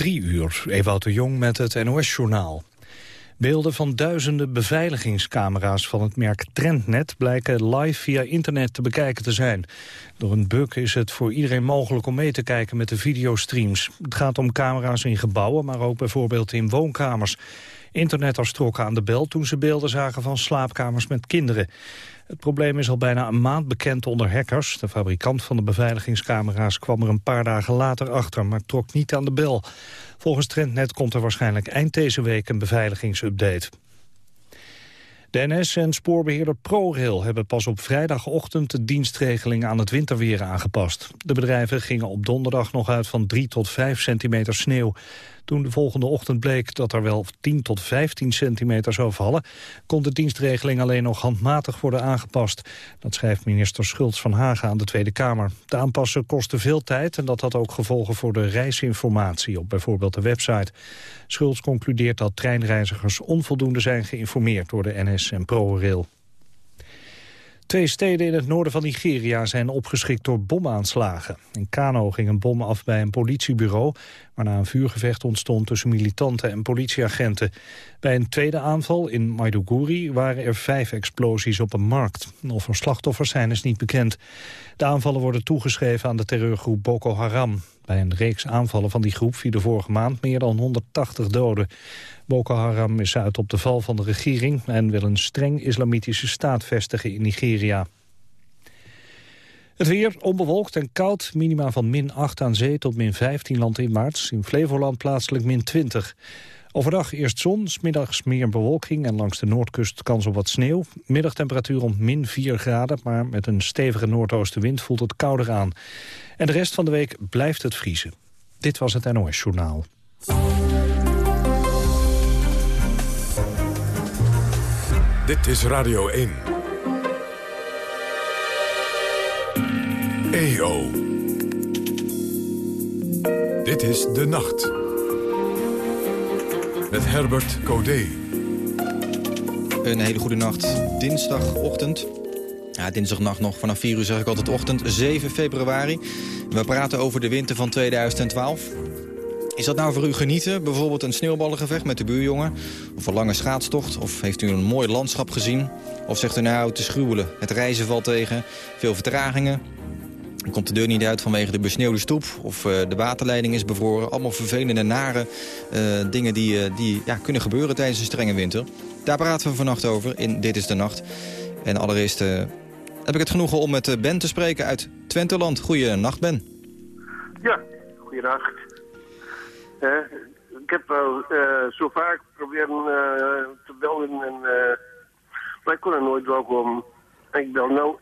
Drie uur, Ewout de Jong met het NOS-journaal. Beelden van duizenden beveiligingscamera's van het merk Trendnet blijken live via internet te bekijken te zijn. Door een bug is het voor iedereen mogelijk om mee te kijken met de videostreams. Het gaat om camera's in gebouwen, maar ook bijvoorbeeld in woonkamers. Internetters trokken aan de bel toen ze beelden zagen van slaapkamers met kinderen. Het probleem is al bijna een maand bekend onder hackers. De fabrikant van de beveiligingscamera's kwam er een paar dagen later achter, maar trok niet aan de bel. Volgens Trendnet komt er waarschijnlijk eind deze week een beveiligingsupdate. De NS en spoorbeheerder ProRail hebben pas op vrijdagochtend de dienstregeling aan het winterweer aangepast. De bedrijven gingen op donderdag nog uit van 3 tot 5 centimeter sneeuw. Toen de volgende ochtend bleek dat er wel 10 tot 15 centimeter zou vallen... kon de dienstregeling alleen nog handmatig worden aangepast. Dat schrijft minister Schultz van Hagen aan de Tweede Kamer. De aanpassen kostte veel tijd en dat had ook gevolgen voor de reisinformatie... op bijvoorbeeld de website. Schultz concludeert dat treinreizigers onvoldoende zijn geïnformeerd... door de NS en ProRail. Twee steden in het noorden van Nigeria zijn opgeschikt door bomaanslagen. In Kano ging een bom af bij een politiebureau... waarna een vuurgevecht ontstond tussen militanten en politieagenten. Bij een tweede aanval in Maiduguri waren er vijf explosies op een markt. Of er slachtoffers zijn is niet bekend. De aanvallen worden toegeschreven aan de terreurgroep Boko Haram. Bij een reeks aanvallen van die groep vielen vorige maand meer dan 180 doden. Boko Haram is uit op de val van de regering... en wil een streng islamitische staat vestigen in Nigeria. Het weer onbewolkt en koud, minima van min 8 aan zee tot min 15 land in maart. In Flevoland plaatselijk min 20. Overdag eerst zon, smiddags meer bewolking en langs de noordkust kans op wat sneeuw. Middagtemperatuur rond min 4 graden, maar met een stevige noordoostenwind voelt het kouder aan. En de rest van de week blijft het vriezen. Dit was het NOS Journaal. Dit is Radio 1. EO. Dit is De Nacht. Met Herbert Codé. Een hele goede nacht. Dinsdagochtend. Ja, dinsdagnacht nog. Vanaf 4 uur zeg ik altijd ochtend. 7 februari. We praten over de winter van 2012. Is dat nou voor u genieten? Bijvoorbeeld een sneeuwballengevecht met de buurjongen? Of een lange schaatstocht? Of heeft u een mooi landschap gezien? Of zegt u nou, te schuwelen, het reizen valt tegen, veel vertragingen? Komt de deur niet uit vanwege de besneeuwde stoep of uh, de waterleiding is bevroren. Allemaal vervelende, nare uh, dingen die, uh, die ja, kunnen gebeuren tijdens een strenge winter. Daar praten we vannacht over in Dit is de Nacht. En allereerst heb ik het genoegen om met Ben te spreken uit Twenteland. Goeienacht, Ben. Ja, goeienacht. ik heb wel zo vaak proberen te bellen, en, maar ik kon er nooit wel komen. Ik bel nou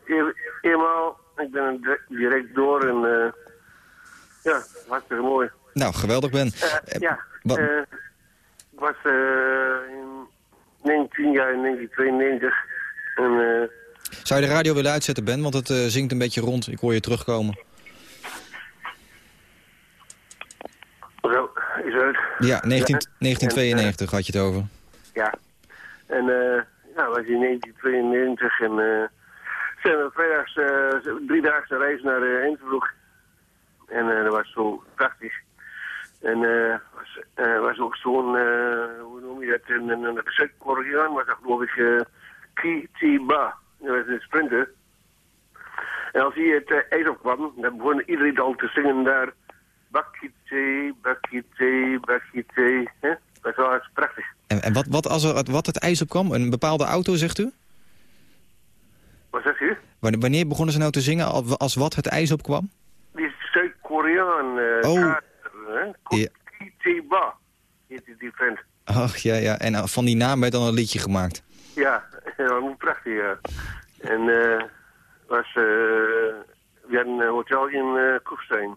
eenmaal ik ben direct door en uh, ja, hartstikke mooi. Nou, geweldig Ben. Uh, ja, uh, ik was in 19 jaar in 1992 en... Zou je de radio willen uitzetten, Ben? Want het zingt een beetje rond. Ik hoor je terugkomen. Zo, is het? Ja, 19, 1992 had je het over. Ja, en uh, ja, was in 1992 en zijn we vrijdags, uh, driedaagse reis naar uh, Innsbruck. En uh, dat was zo prachtig. En uh, was, was ook zo'n, hoe noem je dat, een, een Zuid-Koreaan was dat geloof ik uh, Ki-Chi-Ba. Dat was een sprinter. En als hij het ijs opkwam, dan begon iedereen al te zingen daar. Bakkie bakkie bakkie Dat was prachtig. En, en wat, wat als er wat het ijs opkwam? Een bepaalde auto, zegt u? Zegt u? Wanneer begonnen ze nou te zingen als wat het ijs opkwam? Die Zuid-Koreaan. Uh, oh. Ja. Ba heet die vent. Ach, ja, ja. En eh, van die naam werd dan een liedje gemaakt. Ja, dat was prachtig, ja. En uh, was, uh, we hadden een hotel in uh.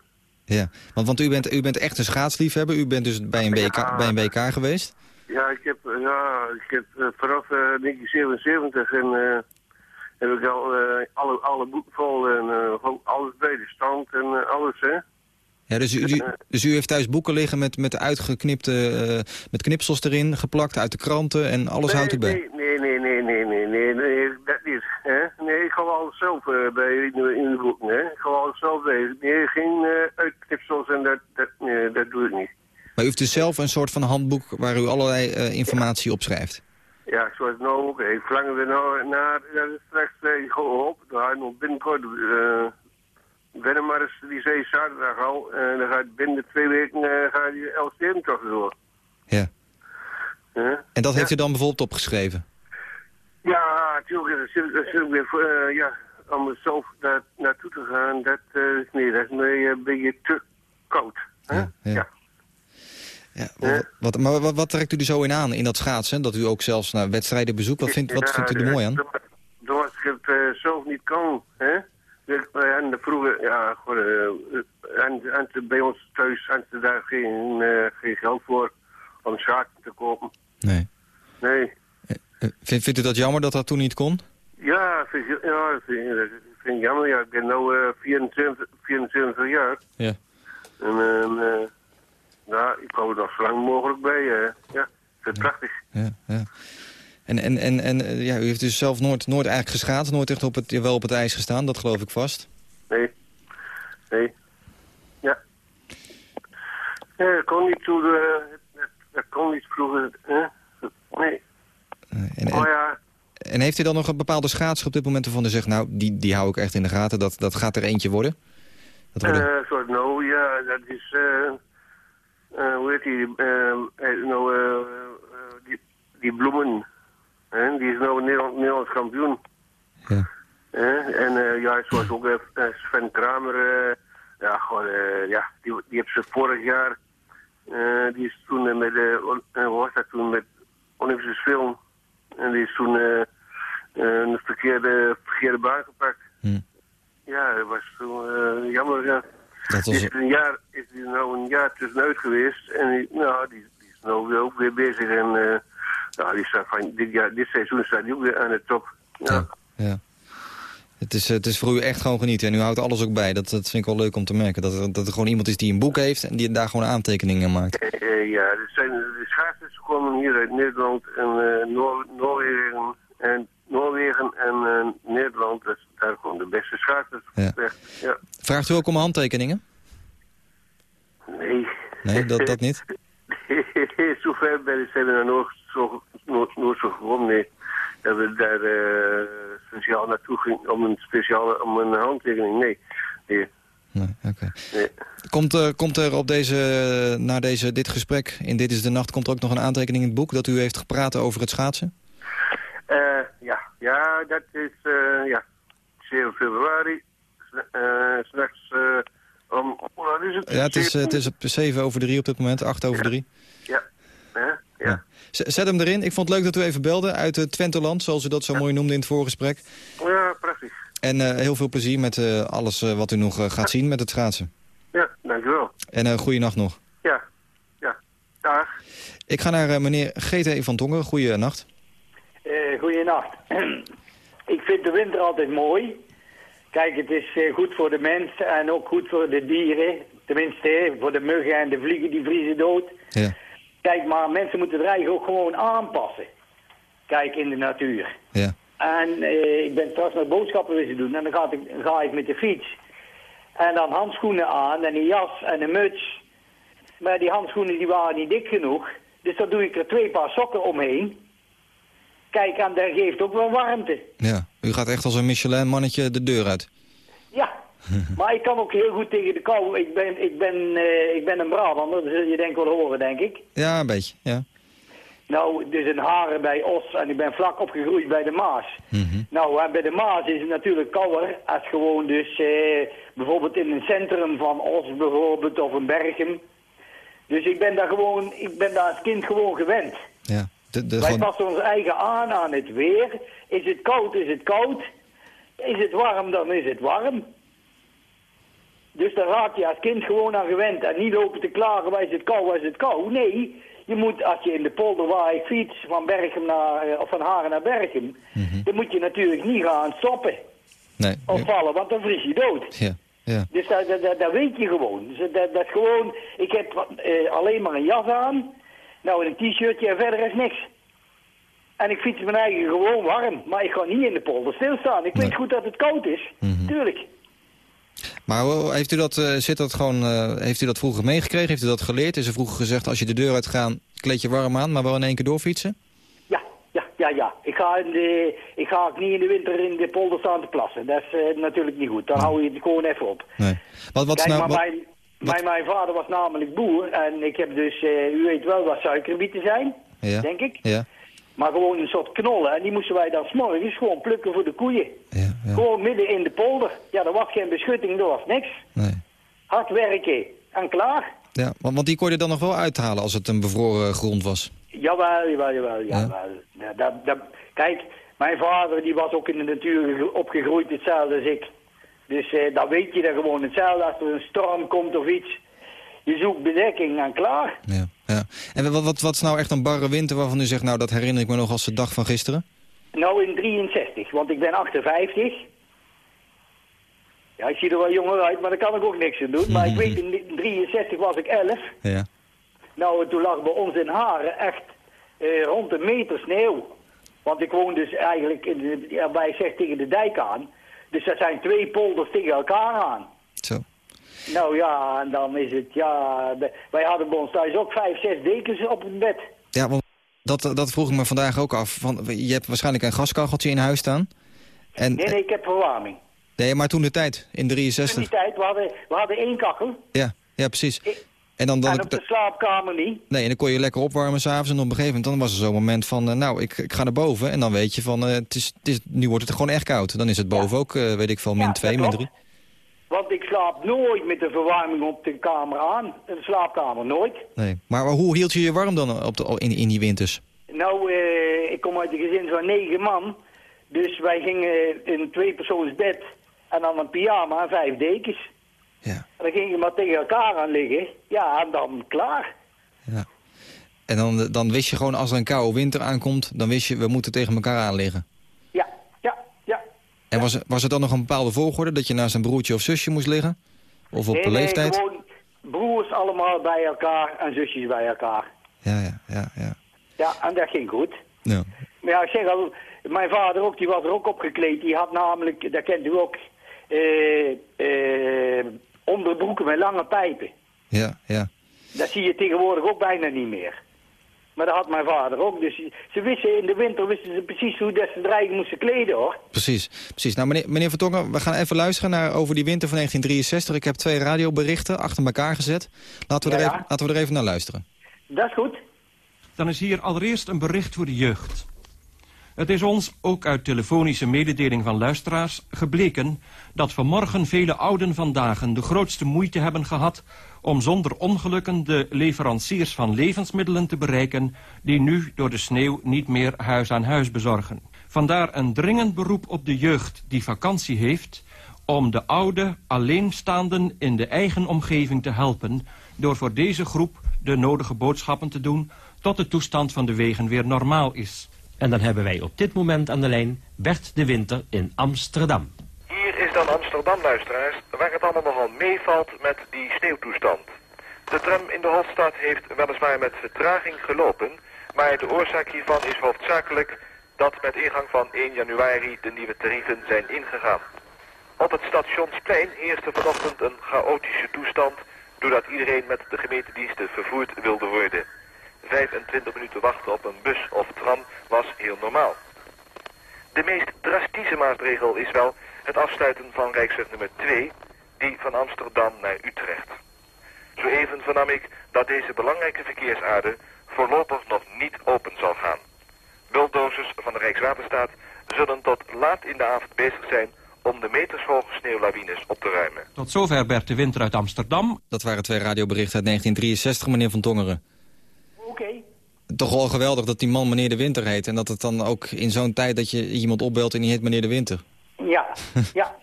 Ja, want, want u, bent, u bent echt een schaatsliefhebber. U bent dus bij een WK, ja, bij een WK geweest? Ja, ik heb, ja, ik heb vanaf 1977 en heb ik al uh, alle, alle boeken vol en uh, alles bij de stand en uh, alles, hè. Ja, dus u, dus u heeft thuis boeken liggen met, met uitgeknipte, met knipsels erin, geplakt uit de kranten en alles nee, houdt u bij? Nee, nee, nee, nee, nee, nee, nee, dat niet. Hè? Nee, ik ga alles zelf bij in, in de boeken, hè. Ik alles zelf bij. Nee, geen uitknipsels en dat, dat, dat doe ik niet. u heeft dus zelf een soort van handboek waar u allerlei eh, informatie op schrijft? Ja, zoals nou ook. Ik verlang er nou naar, ja, straks uh, op. Dan ga je nog binnenkort, uh, Wennemars, die zei zaterdag al. En dan gaat binnen twee weken uh, ga je LCM toch door. Ja. Huh? En dat heeft u dan bijvoorbeeld opgeschreven? Ja, natuurlijk. Dat zit, dat zit weer voor, uh, ja, om er daar, naartoe te gaan, dat, uh, nee, dat is me een beetje te koud. Hè? Ja, ja. ja. Wat, wat, maar wat, wat trekt u er zo in aan, in dat schaatsen? Dat u ook zelfs naar wedstrijden bezoekt? Wat vindt, wat vindt u er mooi aan? Doordat ik het zelf niet kan, hè? En vroeger, ja, uh, en, en bij ons thuis hadden ze daar geen, uh, geen geld voor om schaatsen te kopen. Nee. Nee. Vind, vindt u dat jammer dat dat toen niet kon? Ja, vind, ja vind, vind jammer. Ja, ik ben nu uh, 24, 24 jaar. Ja. En uh, nou, ik hou er zo lang mogelijk bij. Uh, ja, vind het prachtig. Ja, ja. En, en, en, en ja, u heeft dus zelf nooit, nooit eigenlijk geschaatst, nooit echt op het, wel op het ijs gestaan, dat geloof ik vast? Nee. Nee. Ja. Ja, dat kon niet toen, dat kon niet vroeger, hè? Nee. En, en, oh ja. En heeft u dan nog een bepaalde schaatser op dit moment waarvan u zegt... nou, die, die hou ik echt in de gaten, dat, dat gaat er eentje worden? Dat worden... Uh, soort nou, ja, dat is... Uh, hoe heet die? nou, die, die Bloemen. Hè? Die is nou Nederland, Nederlands kampioen. Ja. en ja, zoals ook Sven Kramer... ja, gewoon, ja, die, die heeft ze vorig jaar... die is toen met... was dat toen? Met Olympische Film... En die is toen een verkeerde, verkeerde baan gepakt. Hm. Ja, dat was toen jammer. Ja. Dat was... Is, een jaar, is die nou een jaar tussenuit geweest. En die, nou, die, die is nou ook weer bezig. En uh, nou, die staat van, dit, jaar, dit seizoen staat hij ook weer aan de top. Ja. ja, ja. Het is, het is voor u echt gewoon genieten. En u houdt alles ook bij. Dat, dat vind ik wel leuk om te merken. Dat er, dat er gewoon iemand is die een boek heeft en die daar gewoon aantekeningen in maakt. ja, er zijn, de schaatsers komen hier uit Nederland en uh, Noor Noorwegen en Noorwegen en uh, Nederland. Dat, daar komen de beste schaatsers ja. weg. Ja. Vraagt u ook om handtekeningen? Nee. Nee, dat, dat niet? Zover ben ik we nog zo, nooit, nooit zo gewoon, nee. Dat we daar uh, speciaal naartoe gingen om een speciale om een handtekening. Nee. nee. Nee. Komt, uh, komt er op deze, na deze, dit gesprek, in Dit is de Nacht, komt er ook nog een aantekening in het boek dat u heeft gepraat over het schaatsen? Uh, ja. dat is uh, ja, 7 februari. S'nachts om, wat is het? Ja, het is, het is op 7 over 3 op dit moment, 8 over 3. Ja. ja. ja. Zet hem erin. Ik vond het leuk dat u even belde uit het Twenteland, zoals u dat zo mooi noemde in het voorgesprek. Ja, prachtig. En uh, heel veel plezier met uh, alles uh, wat u nog gaat zien met het schaatsen. Ja, dankjewel. En uh, goeienacht nog. Ja, ja. Dag. Ik ga naar meneer GT van Tongen. Goeienacht. goeienacht. Ik vind de winter altijd mooi. Kijk, het is goed voor de mens en ook goed voor de dieren. Tenminste, voor de muggen en de vliegen die vriezen dood. Ja. Kijk, maar mensen moeten het eigenlijk ook gewoon aanpassen. Kijk, in de natuur. Ja. En eh, ik ben straks nog boodschappen willen doen en dan ga ik, ga ik met de fiets. En dan handschoenen aan en een jas en een muts. Maar die handschoenen die waren niet dik genoeg. Dus dan doe ik er twee paar sokken omheen. Kijk, en dat geeft ook wel warmte. Ja, u gaat echt als een Michelin-mannetje de deur uit. Ja, maar ik kan ook heel goed tegen de kou. Ik ben, ik ben, uh, ik ben een Brabander, dat zul je denk ik wel horen, denk ik. Ja, een beetje, ja. Nou, dus een haren bij Os en ik ben vlak opgegroeid bij de Maas. Mm -hmm. Nou, bij de Maas is het natuurlijk kouder als gewoon dus eh, bijvoorbeeld in een centrum van Os bijvoorbeeld of een Bergen. Dus ik ben daar gewoon, ik ben daar als kind gewoon gewend. Ja. De, de, Wij gewoon... passen ons eigen aan aan het weer. Is het koud, is het koud. Is het warm, dan is het warm. Dus daar raak je als kind gewoon aan gewend. En niet lopen te klagen, waar is het koud, waar is het koud. Nee, je moet, als je in de polder waar ik fiets, van Berchem naar, of van Haren naar Berchem, mm -hmm. dan moet je natuurlijk niet gaan stoppen. Nee. Of vallen, want dan vries je dood. Ja. Ja. Dus dat, dat, dat, weet je gewoon. Dus dat, dat gewoon, ik heb uh, alleen maar een jas aan, nou een t-shirtje en verder is niks. En ik fiets mijn eigen gewoon warm, maar ik ga niet in de polder stilstaan. Ik Nee. weet goed dat het koud is, Mhm. tuurlijk. Maar hoe- heeft u dat, eh, zit dat gewoon, eh, heeft u dat vroeger meegekregen? Heeft u dat geleerd? Is er vroeger gezegd, als je de deur uitgaat, kleed je warm aan, maar wel in één keer doorfietsen? Ja, ja, ja, ja. Ik ga, in de, ik ga ook niet in de winter in de polder staan te plassen. Dat is eh, natuurlijk niet goed. Dan hou je het gewoon even op. Nee. Wat, wat Kijk, nou, maar wat- mijn, mijn, mijn vader was namelijk boer. En ik heb dus, eh, u weet wel wat suikerbieten zijn, ja, denk ik. ja, Maar gewoon een soort knollen. En die moesten wij dan s'morgens gewoon plukken voor de koeien. ja, ja, Gewoon midden in de polder. Ja, er was geen beschutting, er was niks. nee. Hard werken en klaar. Ja, want, want die kon je dan nog wel uithalen als het een bevroren grond was. Jawel, jawel, jawel, jawel. Ja, dat, dat, kijk, mijn vader die was ook in de natuur ge- opgegroeid, hetzelfde als ik. Dus eh, dan weet je dan gewoon hetzelfde als er een storm komt of iets. Je zoekt bedekking en klaar. Ja, ja. En wat, wat, wat is nou echt een barre winter waarvan u zegt, nou dat herinner ik me nog als de dag van gisteren? Nou in 63, want ik ben 58. Ja, ik zie er wel jonger uit, maar daar kan ik ook niks aan doen. Maar ik weet, in 63 was ik 11. Ja. Nou, toen lag bij ons in Haren echt eh, rond een meter sneeuw. Want ik woon dus eigenlijk in de, ja, bij zeg tegen de dijk aan. Dus dat zijn twee polders tegen elkaar aan. Zo. Nou ja, en dan is het, ja, wij hadden bij ons thuis ook vijf, zes dekens op het bed. Ja, want dat, dat vroeg ik me vandaag ook af. Van, je hebt waarschijnlijk een gaskacheltje in huis staan. En, Nee, nee, ik heb verwarming. nee, maar toen de tijd, in In 63. die tijd, we hadden, we hadden één kachel. Ja, ja precies. Ik- En dan, dan, en op de slaapkamer niet. nee, en dan kon je lekker opwarmen s'avonds. En op een gegeven moment dan was er zo'n moment van... eh, nou, ik, ik ga naar boven. En dan weet je van... eh, het is, het is, nu wordt het gewoon echt koud. Dan is het boven ook, eh, weet ik veel, min Ja, 2, dat min klopt. 3. Want ik slaap nooit met de verwarming op de kamer aan. In de slaapkamer, nooit. Nee. Maar hoe hield je je warm dan op de, in, in die winters? Nou, ik kom uit een gezin van negen man. Dus wij gingen in een tweepersoonsbed en dan een pyjama en vijf dekens. Ja, En dan gingen we maar tegen elkaar aan liggen. Ja, en dan klaar. ja. En dan, dan wist je gewoon, als er een koude winter aankomt... dan wist je, we moeten tegen elkaar aan liggen. Ja, ja, ja. En was, was er dan nog een bepaalde volgorde... dat je naast een broertje of zusje moest liggen? Of op nee, de nee, leeftijd? gewoon broers allemaal bij elkaar en zusjes bij elkaar. Ja, ja, ja, ja. Ja, en dat ging goed. ja. Maar ja, ik zeg al, mijn vader ook, die was er ook opgekleed. Die had namelijk, dat kent u ook, eh, eh, onderbroeken met lange pijpen. Ja, ja. Dat zie je tegenwoordig ook bijna niet meer. Maar dat had mijn vader ook. Dus ze wisten in de winter wisten ze precies hoe dat ze er eigenlijk moesten kleden hoor. Precies, precies. Nou, meneer, meneer Vertongen, we gaan even luisteren naar over die winter van 1963. Ik heb twee radioberichten achter elkaar gezet. Laten we, er, Ja. even, laten we er even naar luisteren. Dat is goed. Dan is hier allereerst een bericht voor de jeugd. Het is ons, ook uit telefonische mededeling van luisteraars, gebleken dat vanmorgen vele ouden vandaag de grootste moeite hebben gehad om zonder ongelukken de leveranciers van levensmiddelen te bereiken die nu door de sneeuw niet meer huis aan huis bezorgen. Vandaar een dringend beroep op de jeugd die vakantie heeft om de oude alleenstaanden in de eigen omgeving te helpen door voor deze groep de nodige boodschappen te doen tot de toestand van de wegen weer normaal is. En dan hebben wij op dit moment aan de lijn Bert de Winter in Amsterdam. Hier is dan Amsterdam, luisteraars, waar het allemaal nogal meevalt met die sneeuwtoestand. De tram in de hoofdstad heeft weliswaar met vertraging gelopen, maar de oorzaak hiervan is hoofdzakelijk dat met ingang van 1 januari de nieuwe tarieven zijn ingegaan. Op het stationsplein heerste vanochtend een chaotische toestand, doordat iedereen met de gemeentediensten vervoerd wilde worden. 25 minuten wachten op een bus of tram was heel normaal. De meest drastische maatregel is wel het afsluiten van Rijksweg nummer 2, die van Amsterdam naar Utrecht. Zo even vernam ik dat deze belangrijke verkeersader voorlopig nog niet open zal gaan. Bulldozers van de Rijkswaterstaat zullen tot laat in de avond bezig zijn om de metershoge sneeuwlawines op te ruimen. Tot zover Bert de Winter uit Amsterdam. Dat waren twee radioberichten uit 1963, meneer Van Tongeren. Oké. Toch wel geweldig dat die man meneer de Winter heet. En dat het dan ook in zo'n tijd dat je iemand opbelt en die heet meneer de Winter. Ja, ja.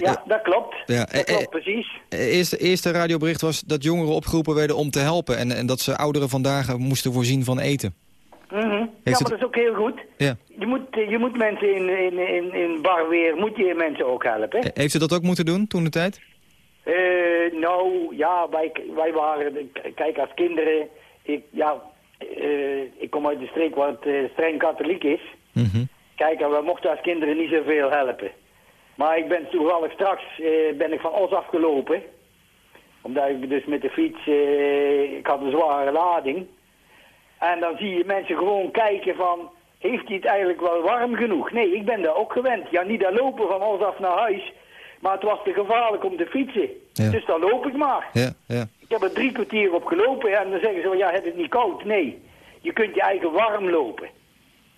Ja, dat klopt. Ja, dat eh, klopt eh, precies. Eerste, eerste radiobericht was dat jongeren opgeroepen werden om te helpen. En, en dat ze ouderen vandaag moesten voorzien van eten. Mhm. Ja, maar het- dat is ook heel goed. Ja. Je moet, eh, je moet mensen in, in, in, in bar weer, moet je mensen ook helpen. Eh, Heeft u dat ook moeten doen toen de tijd? Eh, nou, ja, wij, wij waren, kijk, als kinderen, ik, ja, eh, ik kom uit de streek waar het eh, streng katholiek is. Mhm. Kijk, en we mochten als kinderen niet zoveel helpen. Maar ik ben toevallig straks eh, ben ik van Os afgelopen. Omdat ik dus met de fiets, ik had een zware lading. En dan zie je mensen gewoon kijken van, heeft hij het eigenlijk wel warm genoeg? Nee, ik ben daar ook gewend. Ja, niet dat lopen van Os af naar huis. Maar het was te gevaarlijk om te fietsen. Ja. Dus dan loop ik maar. Ja, ja. Ik heb er drie kwartier op gelopen en dan zeggen ze, ja, heb het niet koud? Nee, je kunt je eigen warm lopen.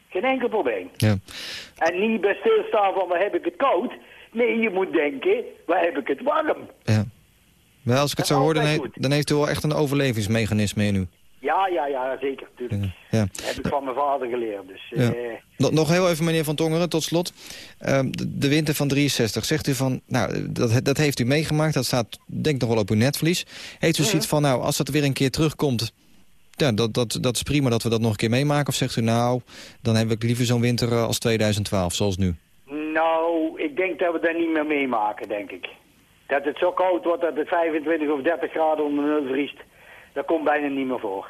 Geen enkel probleem. ja. En niet bij stilstaan van, waar heb ik het koud? Nee, je moet denken, waar heb ik het warm? ja. Maar als ik het zo hoor, dan, dan heeft u wel echt een overlevingsmechanisme in u. Ja, ja, ja, zeker. Tuurlijk. Ja. Dat heb ik van mijn vader geleerd. Dus, Ja. eh, Nog, nog heel even, meneer Van Tongeren, tot slot. Ehm, de, de winter van 63, zegt u van... Nou, dat, dat heeft u meegemaakt, dat staat denk ik nog wel op uw netvlies. Heeft u zoiets van, nou, als dat weer een keer terugkomt... Ja, dat, dat, dat is prima dat we dat nog een keer meemaken. Of zegt u, nou, dan heb ik liever zo'n winter eh, als 2012, zoals nu. nou, ik denk dat we dat niet meer meemaken, denk ik. Dat het zo koud wordt dat het 25 of 30 graden onder nul vriest. Dat komt bijna niet meer voor.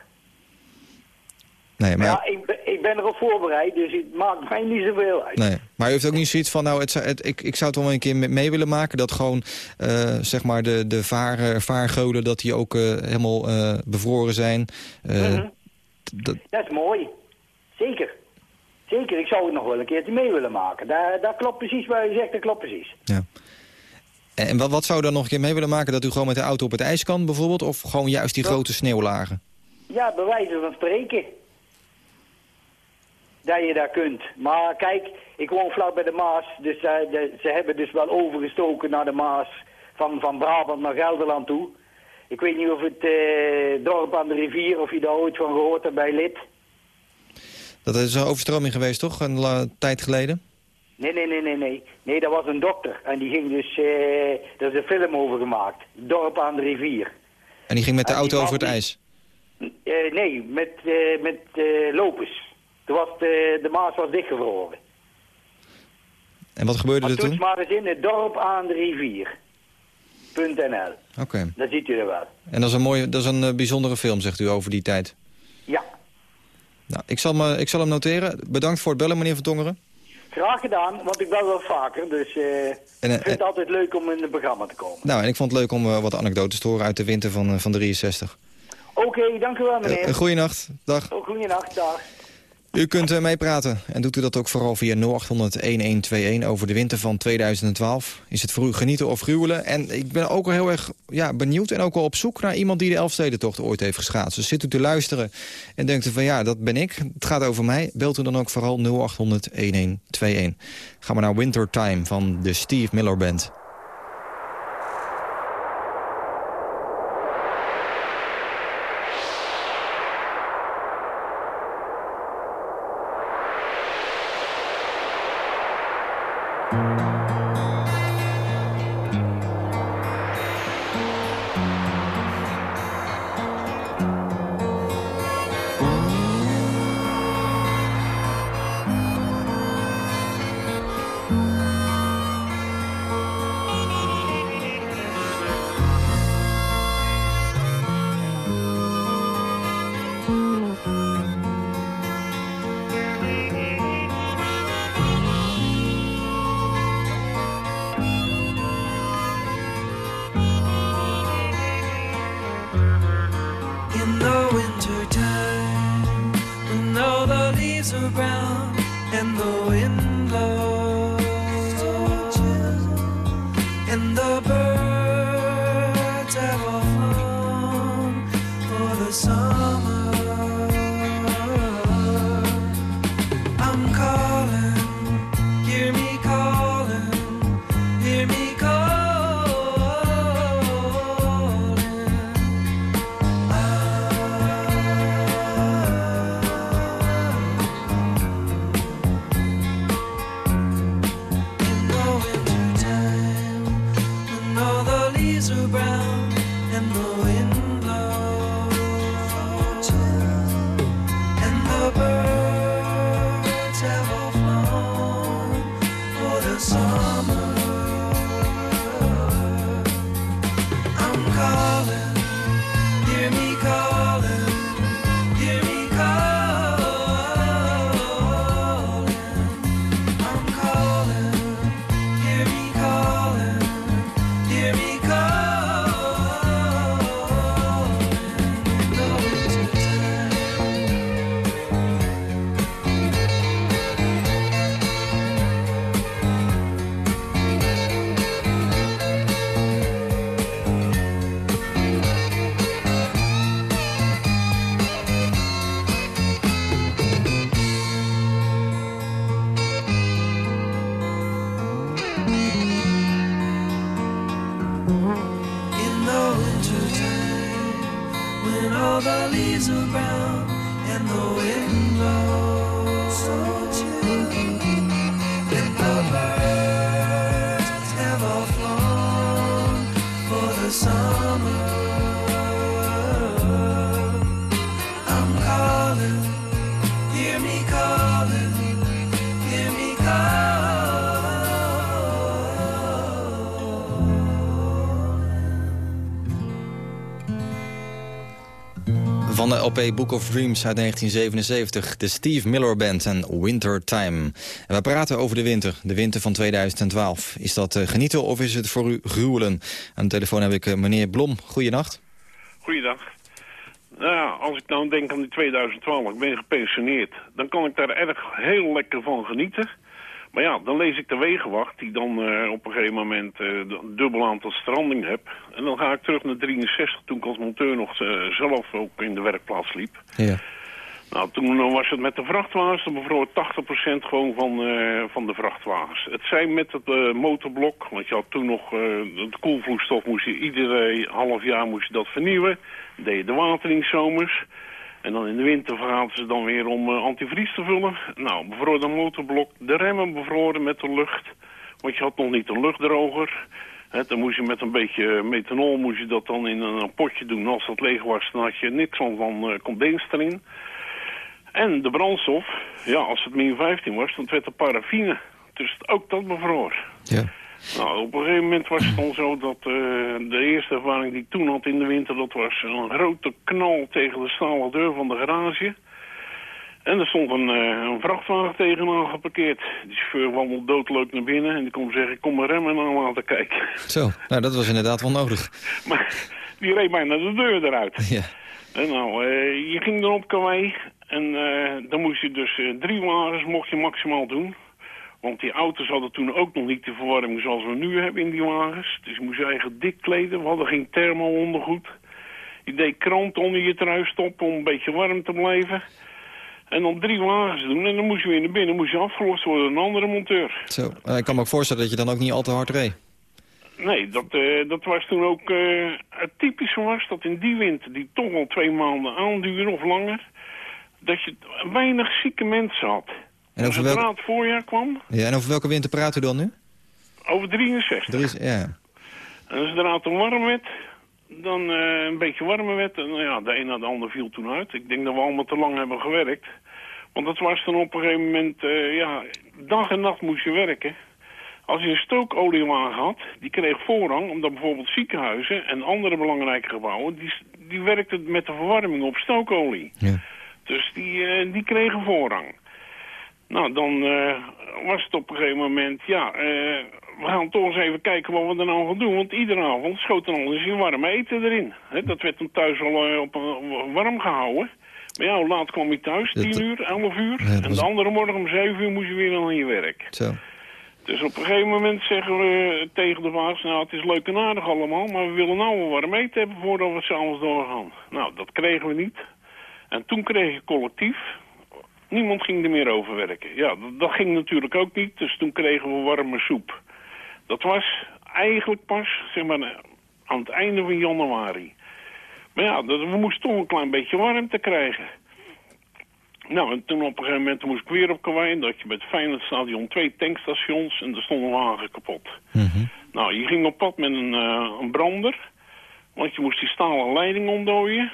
Nee, maar, Ja, ik, ben- ik ben erop voorbereid, dus het maakt mij niet zoveel uit. nee. maar u heeft ook niet zoiets van, nou, het, ik, ik zou het wel een keer me- mee willen maken... dat gewoon, eh, zeg maar, de, de vaar, vaargeulen, dat die ook eh, helemaal eh, bevroren zijn. Mhm. dat, Dat is mooi. Zeker. Zeker, ik zou het nog wel een keertje mee willen maken. Daar, daar klopt precies wat je zegt, dat klopt precies. Ja. En wat, wat zou dan nog een keer mee willen maken? Dat u gewoon met de auto op het ijs kan bijvoorbeeld? Of gewoon juist die grote sneeuwlagen? Ja, bij wijze van spreken. Dat je daar kunt. Maar kijk, ik woon vlak bij de Maas. Dus eh, de- ze hebben dus wel overgestoken naar de Maas. Van, van Brabant naar Gelderland toe. Ik weet niet of het eh, dorp aan de rivier, of je daar ooit van gehoord hebt bij Lid. Dat is een overstroming geweest, toch? Een tijd geleden? Nee, nee, nee, nee, nee. Nee, dat was een dokter. En die ging dus, eh daar is een film over gemaakt. Dorp aan de rivier. En die ging met de En auto over het ijs? Eh, nee, met, eh, met lopers. Toen was de, de Maas was dichtgevroren. En wat gebeurde Maar er toen? maar eens in het dorp aan de rivier. .nl. Oké. Dan ziet u er wel. En dat is een, mooie, dat is een bijzondere film, zegt u, over die tijd. Ja, Nou, ik zal, me, ik zal hem noteren. Bedankt voor het bellen, meneer Van Tongeren. Graag gedaan, want ik bel wel vaker. Dus eh, En, ik eh, vind het altijd leuk om in het programma te komen. Nou, en ik vond het leuk om eh, wat anekdotes te horen uit de winter van, eh, van 63. Oké, dank u wel Eh, meneer. een goeienacht. Dag. Oh, Goeienacht, dag. U kunt eh, meepraten en doet u dat ook vooral via 0800-1121 over de winter van 2012. Is het voor u genieten of gruwelen? En ik ben ook wel heel erg ja, benieuwd en ook wel op zoek naar iemand die de Elfstedentocht ooit heeft geschaatst. Dus zit u te luisteren en denkt u van ja, dat ben ik. Het gaat over mij. Belt u dan ook vooral 0800-1121. Gaan we naar Wintertime van de Steve Miller Band. and the wind Van de LP Book of Dreams uit 1977, de Steve Miller Band en Wintertime. En we praten over de winter, de winter van 2012. Is dat eh, genieten of is het voor u gruwelen? Aan de telefoon heb ik eh, meneer Blom. Goeienacht. Goeiedag. Nou als ik nou denk aan die 2012, ik ben gepensioneerd... dan kan ik daar erg heel lekker van genieten. Maar ja, dan lees ik de wegenwacht... die dan eh, op een gegeven moment een dubbel aantal stranding heb. En dan ga ik terug naar 63, toen ik als monteur nog eh, zelf ook in de werkplaats liep. Ja. Nou, toen was het met de vrachtwagens, dan bevroor 80% gewoon van, van de vrachtwagens. Het zijn met het motorblok, want je had toen nog het koelvloeistof, moest je iedere half jaar moest je dat vernieuwen. Dan deed je de watering zomers. En dan in de winter vergaten ze dan weer om eh, antivries te vullen. Nou, bevroor de motorblok, de remmen bevroren met de lucht. Want je had nog niet een luchtdroger. Dan moest je met een beetje methanol moest je dat dan in een, potje doen. Als dat leeg was, dan had je niks van, van eh, condens erin. En de brandstof, ja, als het min 15 was, dan werd de paraffine. Dus ook dat bevroor. Ja. Nou, op een gegeven moment was het dan zo dat eh, de eerste ervaring die ik toen had in de winter... dat was een grote knal tegen de stalen deur van de garage. En er stond een, eh, een vrachtwagen tegenaan geparkeerd. Die chauffeur wandelt doodleuk naar binnen en die komt zeggen... kom maar remmen aan laten kijken. Zo, nou dat was inderdaad wel nodig. Maar die reed bijna de deur eruit. Ja. En nou, eh, je ging dan op karwei en eh, dan moest je dus drie wagens mocht je maximaal doen. Want die auto's hadden toen ook nog niet de verwarming zoals we nu hebben in die wagens. Dus je moest je eigen dik kleden. We hadden geen thermo-ondergoed. Je deed krant onder je trui stoppen om een beetje warm te blijven. En dan drie wagens doen en dan moest je weer naar binnen. moest je afgelost worden door een andere monteur. Zo, ik kan me ook voorstellen dat je dan ook niet al te hard reed. Nee, dat, eh, dat was toen ook... eh, het typische was dat in die winter, die toch al twee maanden aanduurde of langer... dat je weinig zieke mensen had. En over, Zodra welk, het voorjaar kwam, ja, en over welke winter praten we dan nu? over 63. Er is, ja. En zodra het warm werd, dan eh, een beetje warmer werd... En, nou ja, de een na de ander viel toen uit. Ik denk dat we allemaal te lang hebben gewerkt. Want het was dan op een gegeven moment... eh, ja, dag en nacht moest je werken. Als je een stookoliewagen had, die kreeg voorrang... omdat bijvoorbeeld ziekenhuizen en andere belangrijke gebouwen... die, die werkten met de verwarming op stookolie. Ja. Dus die, eh, die kregen voorrang. Nou, dan eh, was het op een gegeven moment, ja, eh, we gaan toch eens even kijken wat we er nou gaan doen. Want iedere avond schoot er al eens een warm eten erin. Dat werd dan thuis al eh, op een, warm gehouden. Maar ja, hoe laat kwam je thuis? Dat- 10 uur, 11 uur? Ja, en de andere morgen om 7 uur moest je weer aan je werk. Zo. Dus op een gegeven moment zeggen we tegen de baas... nou, het is leuk en aardig allemaal... maar we willen nou wel warm eten hebben voordat we s'avonds doorgaan. Nou, dat kregen we niet. En toen kreeg je collectief... Niemand ging er meer over werken. Ja, dat, dat ging natuurlijk ook niet. Dus toen kregen we warme soep. Dat was eigenlijk pas, zeg maar, aan het einde van januari. Maar ja, dat, we moesten toch een klein beetje warmte krijgen. Nou, en toen op een gegeven moment moest ik weer op Karwei. Dat je bij het Feyenoord stadion twee tankstations en er stond een wagen kapot. Nou, je ging op pad met een, eh, een brander. Want je moest die stalen leiding ontdooien.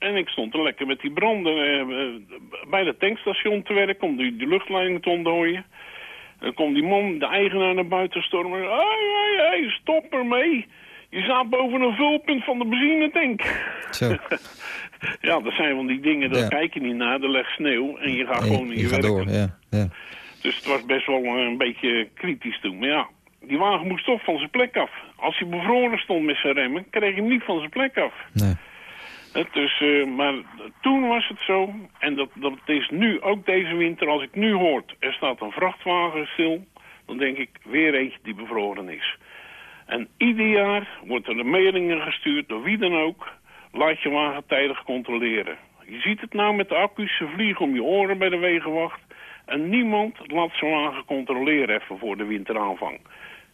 En ik stond er lekker met die brander eh, eh, bij het tankstation te werken om die, die luchtleiding te ontdooien. En dan kwam die man, de eigenaar, naar buiten stormen. Hé, hé, hé, stop ermee. Je staat boven een vulpunt van de benzinetank. Zo. ja, dat zijn van die dingen, daar Ja. kijk je niet naar. Er ligt sneeuw en je gaat gewoon in je, werk. door, ja. ja. Dus het was best wel een beetje kritisch toen. Maar ja, die wagen moest toch van zijn plek af. Als hij bevroren stond met zijn remmen, kreeg hij hem niet van zijn plek af. Nee. Dus, eh, maar toen was het zo, en dat, dat is nu, ook deze winter, als ik nu hoort, er staat een vrachtwagen stil, dan denk ik weer eentje die bevroren is. En ieder jaar wordt er een meldingen gestuurd, door wie dan ook, laat je wagen tijdig controleren. Je ziet het nou met de accu's, ze vliegen om je oren bij de wegenwacht. En niemand laat zijn wagen controleren even voor de winteraanvang.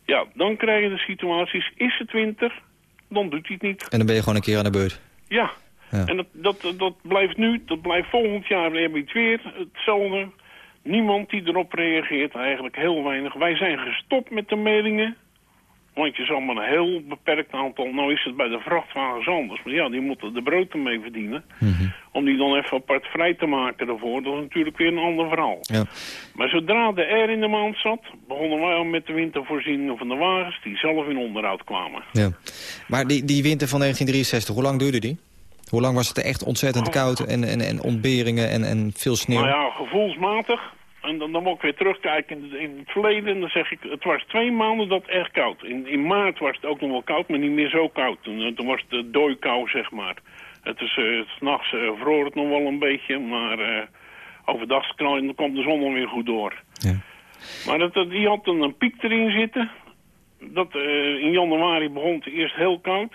Ja, dan krijg je de situaties, is het winter, dan doet hij het niet. En dan ben je gewoon een keer aan de beurt. Ja, Ja. En dat, dat, dat blijft nu, dat blijft volgend jaar hebben het weer hetzelfde. Niemand die erop reageert, eigenlijk heel weinig. Wij zijn gestopt met de meldingen. Want je zal maar een heel beperkt aantal... Nou is het bij de vrachtwagens anders. Maar ja, die moeten de brood ermee verdienen. Om die dan even apart vrij te maken daarvoor. Dat is natuurlijk weer een ander verhaal. Ja. Maar zodra de R in de maand zat... begonnen wij al met de wintervoorzieningen van de wagens... die zelf in onderhoud kwamen. Ja. Maar die, die winter van 1963, hoe lang duurde die? Hoe lang was het echt ontzettend koud en, en, en ontberingen en, en veel sneeuw? Nou ja, gevoelsmatig. En dan, dan moet ik weer terugkijken in, het- in het verleden. En dan zeg ik, het was twee maanden dat echt koud. In, in maart was het ook nog wel koud, maar niet meer zo koud. Toen, eh, toen was het uh, dooikou, zeg maar. Het is, eh, s s'nachts eh, vroor het nog wel een beetje, maar eh, overdag dan komt de zon alweer goed door. Ja. Maar dat, die had een, een piek erin zitten. Dat, eh, in januari begon het eerst heel koud.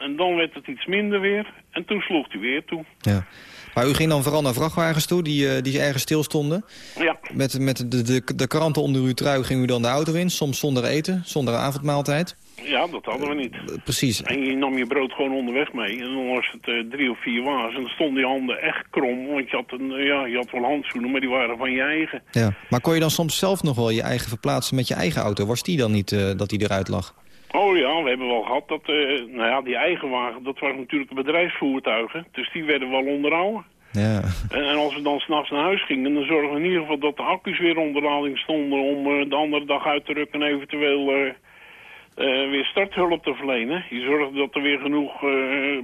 En dan werd het iets minder weer. En toen sloeg hij weer toe. Ja. Maar u ging dan vooral naar vrachtwagens toe, die, eh, die ergens stil stonden. Ja. Met, met de, de, de kranten onder uw trui ging u dan de auto in, soms zonder eten, zonder avondmaaltijd. Ja, dat hadden we niet. Precies. En je nam je brood gewoon onderweg mee. En dan was het eh, drie of vier waas. En dan stonden die handen echt krom. Want je had, een, eh, ja, je had wel handschoenen, maar die waren van je eigen. Ja. Maar kon je dan soms zelf nog wel je eigen verplaatsen met je eigen auto? Was die dan niet eh, dat die eruit lag? Oh ja, we hebben wel gehad dat... eh, nou ja, die eigen wagen, dat waren natuurlijk bedrijfsvoertuigen. Dus die werden wel onderhouden. Ja. En, en als we dan s'nachts naar huis gingen, dan zorgen we in ieder geval dat de accu's weer onder lading stonden... om eh, de andere dag uit te rukken en eventueel eh, weer starthulp te verlenen. Je zorgde dat er weer genoeg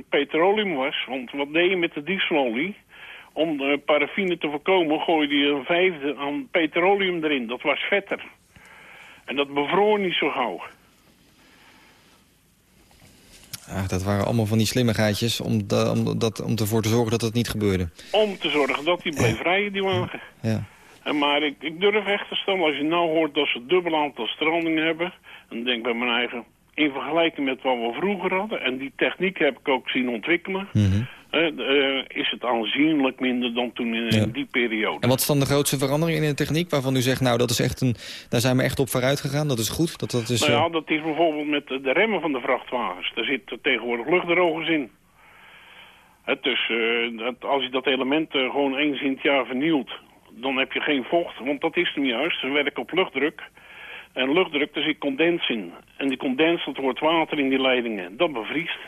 petroleum was. Want wat deed je met de dieselolie? Om de paraffine te voorkomen gooide je een vijfde aan petroleum erin. Dat was vetter. En dat bevroor niet zo gauw. Ah, dat waren allemaal van die slimmigheidjes om, da- om, dat, om ervoor te zorgen dat het niet gebeurde. Om te zorgen dat die bleef rijden, die wagen. Ja. En maar ik, ik durf echt te stellen, als je nou hoort dat ze dubbel aantal strandingen hebben... dan denk ik bij mijn eigen, in vergelijking met wat we vroeger hadden... en die techniek heb ik ook zien ontwikkelen... eh, eh, is het aanzienlijk minder dan toen in, Ja. die periode. En wat is dan de grootste verandering in de techniek waarvan u zegt... nou, dat is echt een, daar zijn we echt op vooruit gegaan, dat is goed? Dat, dat is, nou eh, ja, dat is bijvoorbeeld met de remmen van de vrachtwagens. Daar zitten tegenwoordig luchtdrogers in. Het dus, eh, dat, als je dat element eh, gewoon eens in het jaar vernielt, dan heb je geen vocht. Want dat is nu juist. Ze werken op luchtdruk. En luchtdruk, daar zit condens in. En die condens, dat wordt water in die leidingen. Dat bevriest.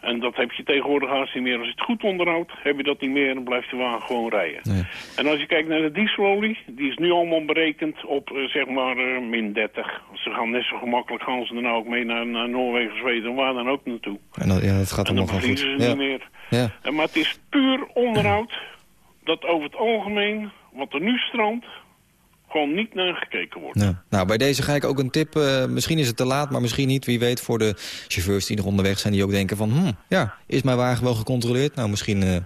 En dat heb je tegenwoordig haast niet meer. Als je het goed onderhoudt, heb je dat niet meer en dan blijft de wagen gewoon rijden. nee. En als je kijkt naar de dieselolie, die is nu allemaal berekend op eh, zeg maar eh, min 30. Ze gaan net zo gemakkelijk, gaan ze er nou ook mee naar, naar Noorwegen, Zweden, waar dan ook naartoe. En dat, ja, dat gaat En dan allemaal goed. ze Ja. niet meer. Ja. En, maar het is puur onderhoud dat over het algemeen, wat er nu strandt, gewoon niet naar gekeken wordt. Ja. Nou, bij deze ga ik ook een tip. eh, misschien is het te laat, maar misschien niet. Wie weet voor de chauffeurs die nog onderweg zijn... die ook denken van, hm, ja, is mijn wagen wel gecontroleerd? Nou, misschien eh,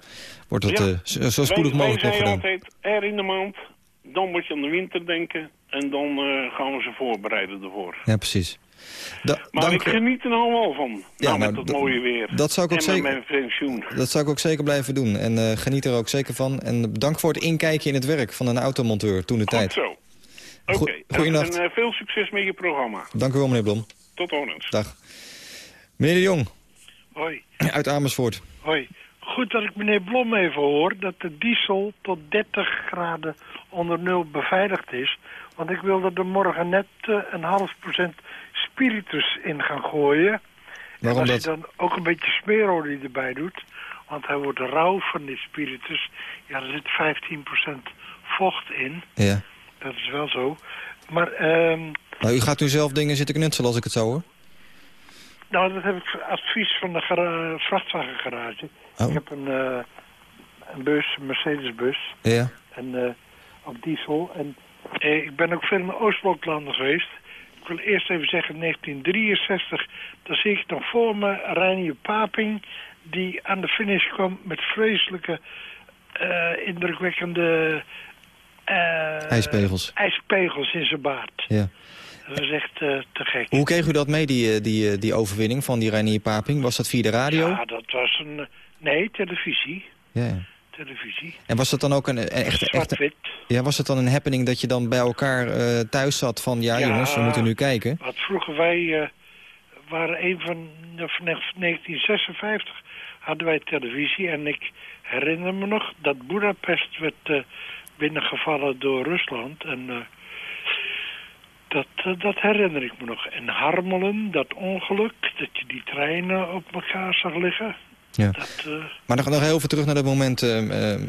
wordt dat Ja. eh, zo, zo spoedig wij, mogelijk wij nog gedaan. altijd, er in de maand, dan moet je aan de winter denken en dan gaan we ze voorbereiden ervoor. Ja, precies. Da Maar dank, ik geniet er nou wel van, nou, nou, met dat mooie weer. dat zou ik ook en zeker- mijn pensioen. Dat zou ik ook zeker blijven doen. En eh, geniet er ook zeker van. En dank voor het inkijken in het werk van een automonteur toen de tijd. zo. Oké, en, goeienacht. en, eh, veel succes met je programma. Dank u wel, meneer Blom. Tot horens. Dag. Meneer de Jong, Hoi, uit Amersfoort. hoi. Goed dat ik meneer Blom even hoor dat de diesel tot 30 graden onder nul beveiligd is. Want ik wilde er morgen net eh, een half procent spiritus in gaan gooien. Waarom en als dat? je dan ook een beetje smeerolie erbij doet, want hij wordt rauw van die spiritus. Ja, er zit 15% vocht in. Ja. Dat is wel zo. Maar ehm, Nou, u gaat nu zelf dingen zitten knutselen als ik het zo hoor. Nou, dat heb ik advies van de gara- vrachtwagengarage. Oh. Ik heb een, eh, een bus, een Mercedes-bus, Ja. en, eh, op diesel. En eh, ik ben ook veel in de Oostbloklanden geweest. Ik wil eerst even zeggen, 1963, daar zie ik nog voor me Reinier Paping... die aan de finish kwam met vreselijke, eh, indrukwekkende... eh, IJspegels. ijspegels in zijn baard. Ja. Dat is echt eh, te gek. Hoe kreeg u dat mee, die, die, die overwinning van die Reinier Paping? Was dat via de radio? Ja, dat was een... Nee, televisie. Ja. Televisie. En was dat dan ook een, een echte... ja, was het dan een happening dat je dan bij elkaar eh, thuis zat van... Ja, Ja. jongens, we moeten nu kijken. Wat vroeger wij eh, waren een van, van 1956 hadden wij televisie. En ik herinner me nog dat Budapest werd eh, binnengevallen door Rusland. En dat, dat herinner ik me nog. En Harmelen, dat ongeluk, dat je die treinen op elkaar zag liggen. Ja. Dat, eh, Maar nog, nog heel even terug naar dat moment, eh, eh,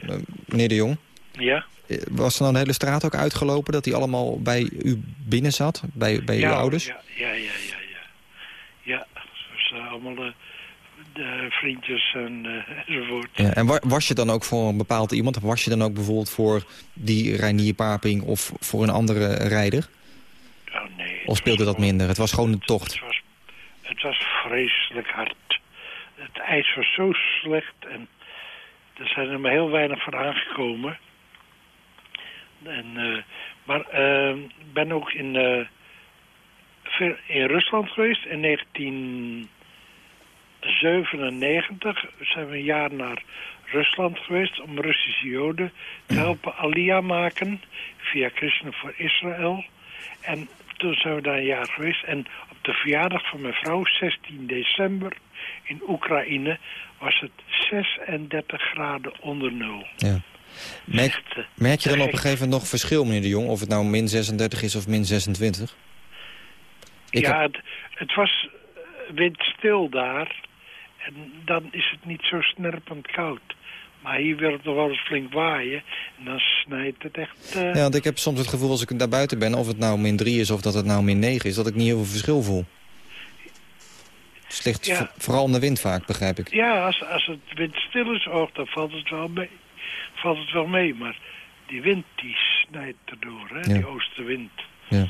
meneer de Jong. ja. Was er dan de hele straat ook uitgelopen dat hij allemaal bij u binnen zat? Bij, bij ja, uw ouders? Ja, ja, ja, ja. Ja, ja eh, allemaal de, vriendjes en, enzovoort. Ja, en wa- was je dan ook voor een bepaald iemand? Was je dan ook bijvoorbeeld voor die Reinier Paping of voor een andere rijder? Oh nee. Of speelde dat minder? Het was gewoon een tocht. Het was, het was vreselijk hard. Het ijs was zo slecht en er zijn er maar heel weinig van aangekomen. En, eh, maar eh, ik ben ook in, eh, in Rusland geweest in 1997. Zijn we een jaar naar Rusland geweest om Russische Joden te helpen Aliyah maken via Christen voor Israël. En toen zijn we daar een jaar geweest. En op de verjaardag van mijn vrouw, 16 december, in Oekraïne, was het 36 graden onder nul. Ja. Merk, eh, merk je dan op een gegeven moment nog verschil, meneer de Jong? Of het nou min 36 is of min 26? Ik ja, heb- het, het was eh, windstil daar. En dan is het niet zo snerpend koud. Maar hier wil het nog wel eens flink waaien. En dan snijdt het echt... eh, Ja, want ik heb soms het gevoel als ik daar buiten ben... of het nou min 3 is of dat het nou min 9 is... dat ik niet heel veel verschil voel. Ja. vo- vooral om de wind vaak, begrijp ik. Ja, als, als het windstil is, oh, dan valt het wel mee. Valt het wel mee, maar die wind die snijdt erdoor, hè, Ja. die oostenwind. Ja.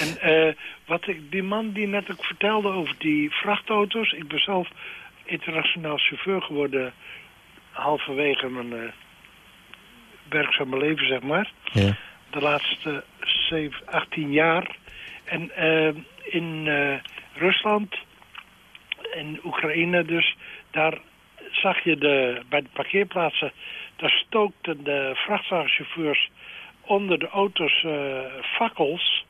En eh, wat ik, die man die net ook vertelde over die vrachtauto's, ik ben zelf internationaal chauffeur geworden halverwege mijn eh, werkzame leven, zeg maar. Ja. De laatste zeven, 18 jaar. En eh, in Rusland, in Oekraïne dus, daar zag je de, bij de parkeerplaatsen, daar stookten de vrachtwagenchauffeurs onder de auto's eh, fakkels.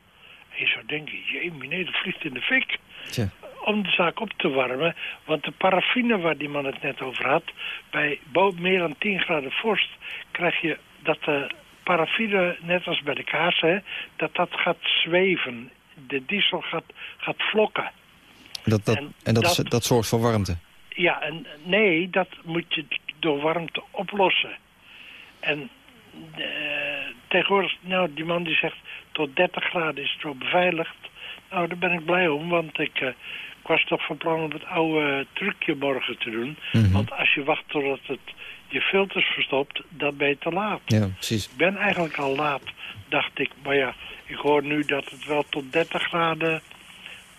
En je zou denken, jee, meneer, dat vliegt in de fik. Tja. Om de zaak op te warmen. Want de paraffine waar die man het net over had, bij meer dan 10 graden vorst, krijg je dat de paraffine, net als bij de kaas, hè, dat dat gaat zweven. De diesel gaat, gaat vlokken. Dat, dat, En en dat, dat- is- dat zorgt voor warmte. Ja, en nee, dat moet je door warmte oplossen. En eh, tegenwoordig, nou, die man die zegt tot 30 graden is het wel beveiligd. Nou, daar ben ik blij om, want ik, eh, ik was toch van plan om het oude trucje morgen te doen. Mhm. Want als je wacht totdat het je filters verstopt, dan ben je te laat. Ja, precies. Ik ben eigenlijk al laat, dacht ik. Maar ja, ik hoor nu dat het wel tot 30 graden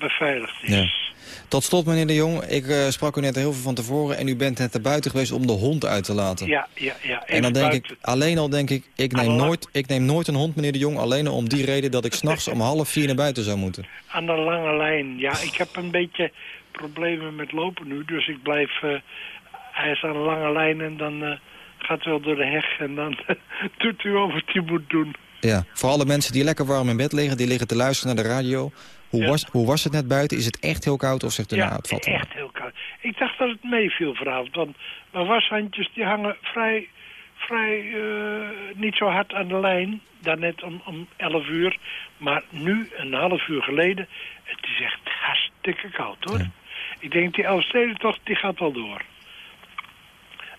beveiligd is. Ja. Tot slot, meneer de Jong, ik eh, sprak u net heel veel van tevoren... en u bent net naar buiten geweest om de hond uit te laten. Ja, ja, ja. en dan denk buiten. ik, alleen al denk ik, ik neem, nooit, ik neem nooit een hond, meneer de Jong... alleen al om die reden dat ik s'nachts om half vier naar buiten zou moeten. Aan de lange lijn. Ja, ik heb een beetje problemen met lopen nu. Dus ik blijf... eh, hij is aan de lange lijn en dan eh, gaat wel door de heg. En dan doet hij wel wat hij moet doen. Ja, voor alle mensen die lekker warm in bed liggen... die liggen te luisteren naar de radio. Hoe, Ja. was, hoe was het net buiten? Is het echt heel koud of zegt u nou, het valt wel? echt heel koud. Ik dacht dat het meeviel vanavond. Want mijn washandjes die hangen vrij, vrij eh, niet zo hard aan de lijn. Daarnet om, om 11 uur. Maar nu, een half uur geleden, het is echt hartstikke koud hoor. Ik denk die Elfstedentocht die gaat wel door.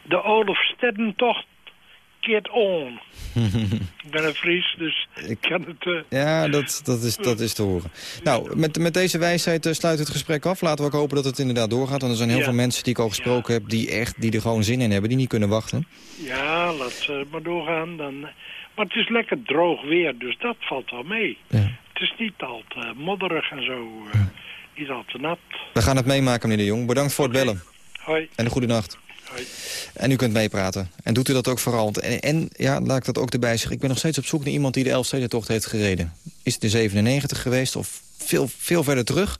De Olofstedentocht keert on. ik ben een Fries, dus ik kan het... eh, Ja, dat, dat, is, dat is te horen. Nou, met, met deze wijsheid eh, sluit het gesprek af. Laten we ook hopen dat het inderdaad doorgaat. Want er zijn heel Ja. veel mensen die ik al gesproken heb... Die, echt, die er gewoon zin in hebben, die niet kunnen wachten. Ja, laat ze maar doorgaan. Dan. Maar het is lekker droog weer, dus dat valt wel mee. Ja. Het is niet al te modderig en zo. eh, niet al te nat. We gaan het meemaken, meneer de Jong. Bedankt voor het bellen. Hoi. En een goede nacht. En u kunt meepraten. En doet u dat ook vooral. En, en ja, laat ik dat ook erbij zeggen. Ik ben nog steeds op zoek naar iemand die de Elfstedentocht heeft gereden. Is het in 97 geweest of veel, veel verder terug?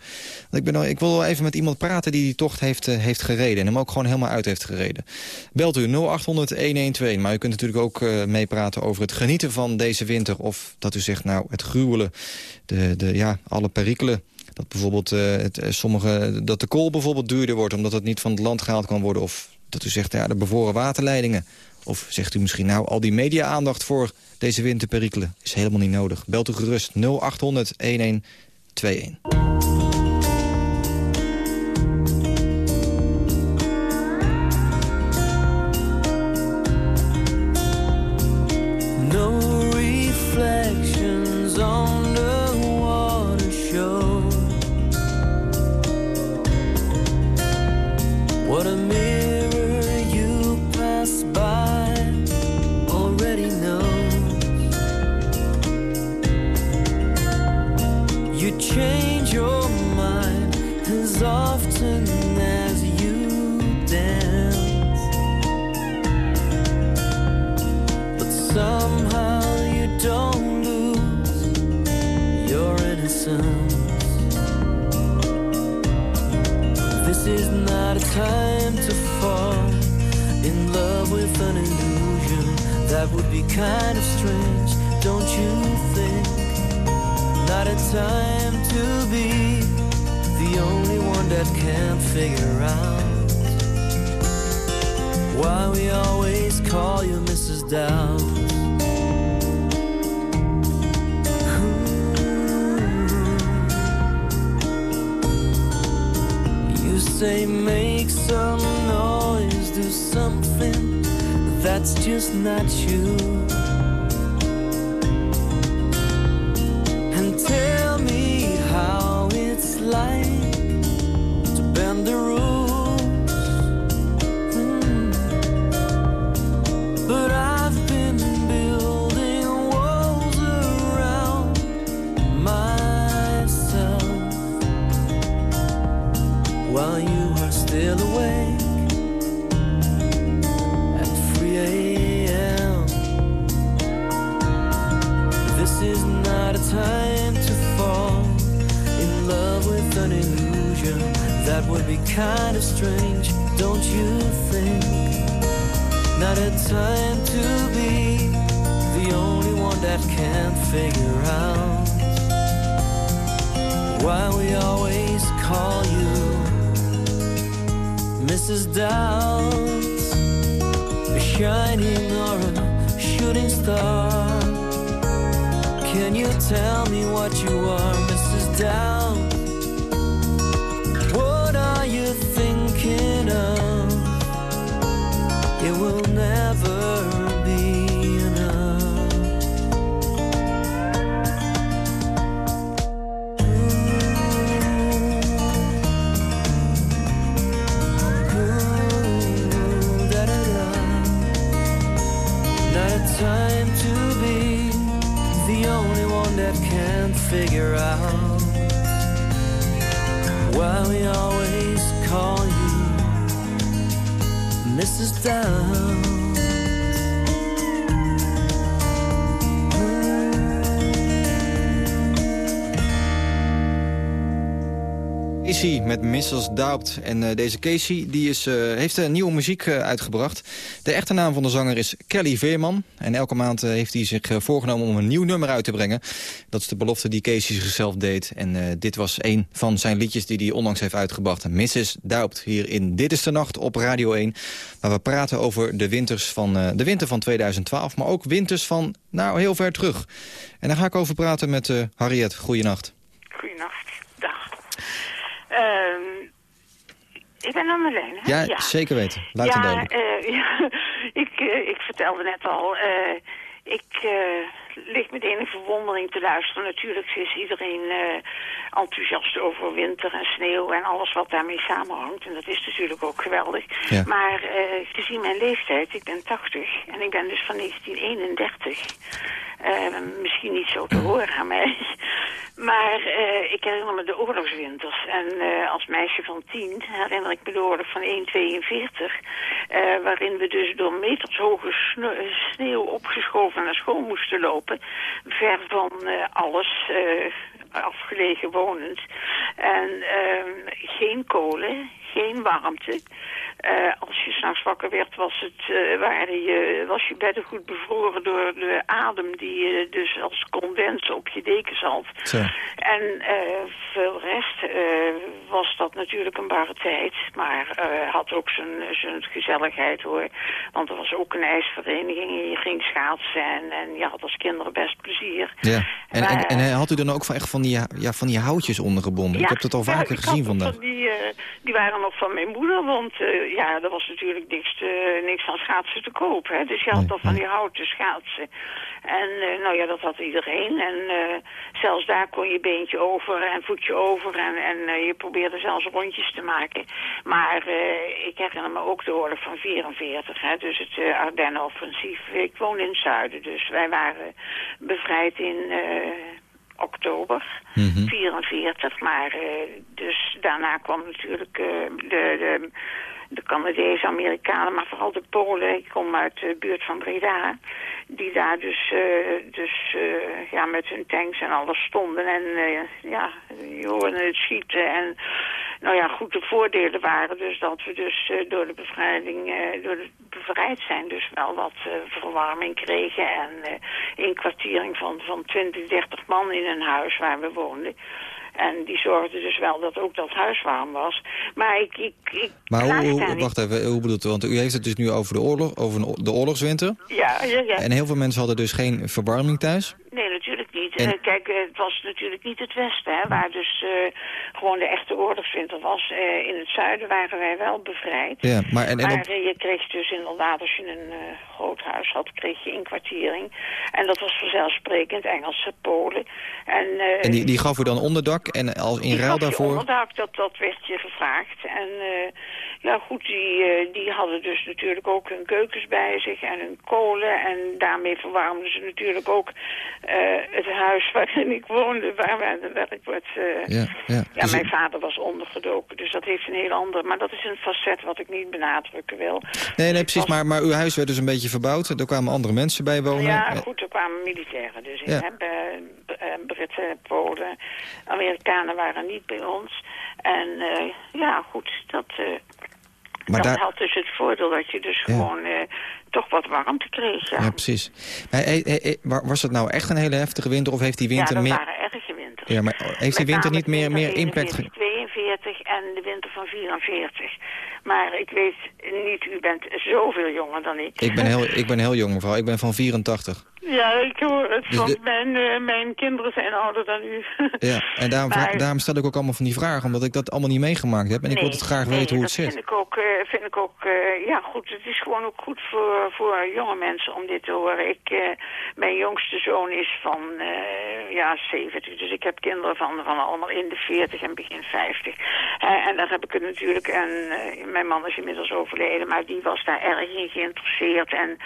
Want ik, ben, ik wil wel even met iemand praten die die tocht heeft, eh, heeft gereden. En hem ook gewoon helemaal uit heeft gereden. Belt u 0800-112. Maar u kunt natuurlijk ook eh, meepraten over het genieten van deze winter. Of dat u zegt, nou, het gruwelen. De, de, ja, alle perikelen. Dat bijvoorbeeld eh, het, sommige, dat de kool bijvoorbeeld duurder wordt... omdat het niet van het land gehaald kan worden... of dat u zegt, ja, de bevroren waterleidingen. Of zegt u misschien, nou, al die media-aandacht voor deze winterperikelen is helemaal niet nodig. Belt u gerust 0800 1121. Kind of strange, don't you think? Not a time to be the only one that can't figure out why we always call you Mrs. Downs. You say make some noise, do something that's just not you. Kind of strange, don't you think? Not a time to be the only one that can't figure out why we always call you Mrs. Downs, a shining or a shooting star. Can you tell me what you are, Mrs. Downs? Thinking of? It will never be enough. Not a time to be the only one that can't figure out Mrs. Casey met Mrs. Doubt. En eh, deze Casey die is, eh, heeft een nieuwe muziek eh, uitgebracht. De echte naam van de zanger is Kelly Veerman. En elke maand heeft hij zich voorgenomen om een nieuw nummer uit te brengen. Dat is de belofte die Casey zichzelf deed. En dit was een van zijn liedjes die hij onlangs heeft uitgebracht. Mrs. Doubt hier in Dit is de Nacht op Radio 1. Waar we praten over de, winters van, de winter van 2012. Maar ook winters van nou heel ver terug. En daar ga ik over praten met Harriet. Goeienacht. Goeienacht, dag. Ehm, ik ben aan hè? Ja, zeker weten. Luid en ja, eh, ja, ik, eh, ik vertelde net al, eh, ik eh, lig met enige verwondering te luisteren. Natuurlijk is iedereen eh, enthousiast over winter en sneeuw en alles wat daarmee samenhangt. En dat is natuurlijk ook geweldig. Ja. Maar eh, gezien mijn leeftijd, ik ben 80 en ik ben dus van 1931. Eh, misschien niet zo te horen aan mij. Maar eh, ik herinner me de oorlogswinters. En eh, als meisje van tien herinner ik me de oorlog van 1,42. eh waarin we dus door metershoge sne- sneeuw opgeschoven naar school moesten lopen. Ver van alles, afgelegen wonend. En ehm, geen kolen, geen warmte. Eh, als je s'nachts wakker werd, was, het, eh, waren je, was je bedden goed bevroren door de adem die je dus als condens op je deken zat. Zo. En eh veel rest eh, was dat natuurlijk een barre tijd, maar had ook zijn, zijn gezelligheid hoor. Want er was ook een ijsvereniging en je ging schaatsen en, en je had als kinderen best plezier. Ja. En, en, had u dan ook van, echt van die, ja, van die houtjes ondergebonden? ik heb dat al vaker gezien had vandaag. van Die, die waren van mijn moeder, want eh, ja, er was natuurlijk niks, te- niks aan schaatsen te koop. Hè? Dus je had toch van die houten schaatsen. En eh, nou ja, dat had iedereen. En eh, zelfs daar kon je beentje over en voetje over. En, en je probeerde zelfs rondjes te maken. Maar ik herinner me ook de oorlog van 44, hè? dus het Ardennen-offensief. Ik woon in het zuiden, dus wij waren bevrijd in... oktober 44. Maar eh, dus daarna kwam natuurlijk eh, de, de, de Canadezen, Amerikanen, maar vooral de Polen. Ik kom uit de buurt van Breda. Die daar dus, eh, dus ja, met hun tanks en alles stonden. En ja, je hoorde het schieten. En nou ja, goed, de voordelen waren dus dat we dus eh, door de bevrijding, eh, door de bevrijd zijn, dus wel wat eh, verwarming kregen. En inkwartiering van, van 20, 30 man in een huis waar we woonden. En die zorgden dus wel dat ook dat huis warm was. Maar ik, ik, ik Maar hoe, hoe- wacht even, hoe bedoelt u? Want u heeft het dus nu over de, oorlog, over de oorlogswinter. Ja, ja, ja. En heel veel mensen hadden dus geen verwarming thuis. Nee, natuurlijk niet. En- Eh, kijk, eh, het was natuurlijk niet het Westen, hè, waar dus eh, gewoon de echte oorlogswinter was. In het zuiden waren wij wel bevrijd. Ja, maar en, en maar op, eh, je kreeg dus inderdaad, als je een groot huis had, kreeg je inkwartiering. En dat was vanzelfsprekend Engelse Polen. En, eh, en die, die gaf u dan onderdak en als in ruil daarvoor... onderdak, dat, dat werd je gevraagd. En eh, ja goed, die, eh, die hadden dus natuurlijk ook hun keukens bij zich en hun kolen. En daarmee verwarmden ze natuurlijk ook het huis waarin ik woonde, waar de werkwoord... eh Ja, ja. ja, Dus- mijn vader was ondergedoken, dus dat heeft een heel ander... Maar dat is een facet wat ik niet benadrukken wil. Nee, nee, precies. Maar, maar uw huis werd dus een beetje verbouwd. Er kwamen andere mensen bij wonen. Ja, Eh, goed, er kwamen militairen dus. Ja. be- eh, Britten, Polen, Amerikanen waren niet bij ons. En eh, ja, goed, dat, eh, Maar dat daar- had dus het voordeel dat je dus Ja. gewoon eh, toch wat warmte kreeg. Ja, Ja, precies. Maar, eh, eh, eh, wa- was het nou echt een hele heftige winter of heeft die ja winter dat meer... waren erge winters. Ja, maar heeft die winter niet meer, meer impact... ge- 41, 42 en de winter van 44. Maar ik weet niet, u bent zoveel jonger dan ik. Ik ben, heel, ik ben heel jong, mevrouw. Ik ben van 84. Ja, ik hoor het, Dus want de- mijn, eh, mijn kinderen zijn ouder dan u. Ja, en daarom, Maar- daarom stel ik ook allemaal van die vragen, omdat ik dat allemaal niet meegemaakt heb. En ik wil het graag nee, weten hoe het dat zit. Vind ik ook, eh, vind ik ook eh, ja goed, het is gewoon ook goed voor, voor jonge mensen om dit te horen. Ik, mijn jongste zoon is van ja, 70, dus ik heb kinderen van, van allemaal in de 40 en begin 50. Eh, en daar heb ik het natuurlijk, en mijn man is inmiddels overleden, maar die was daar erg in geïnteresseerd. En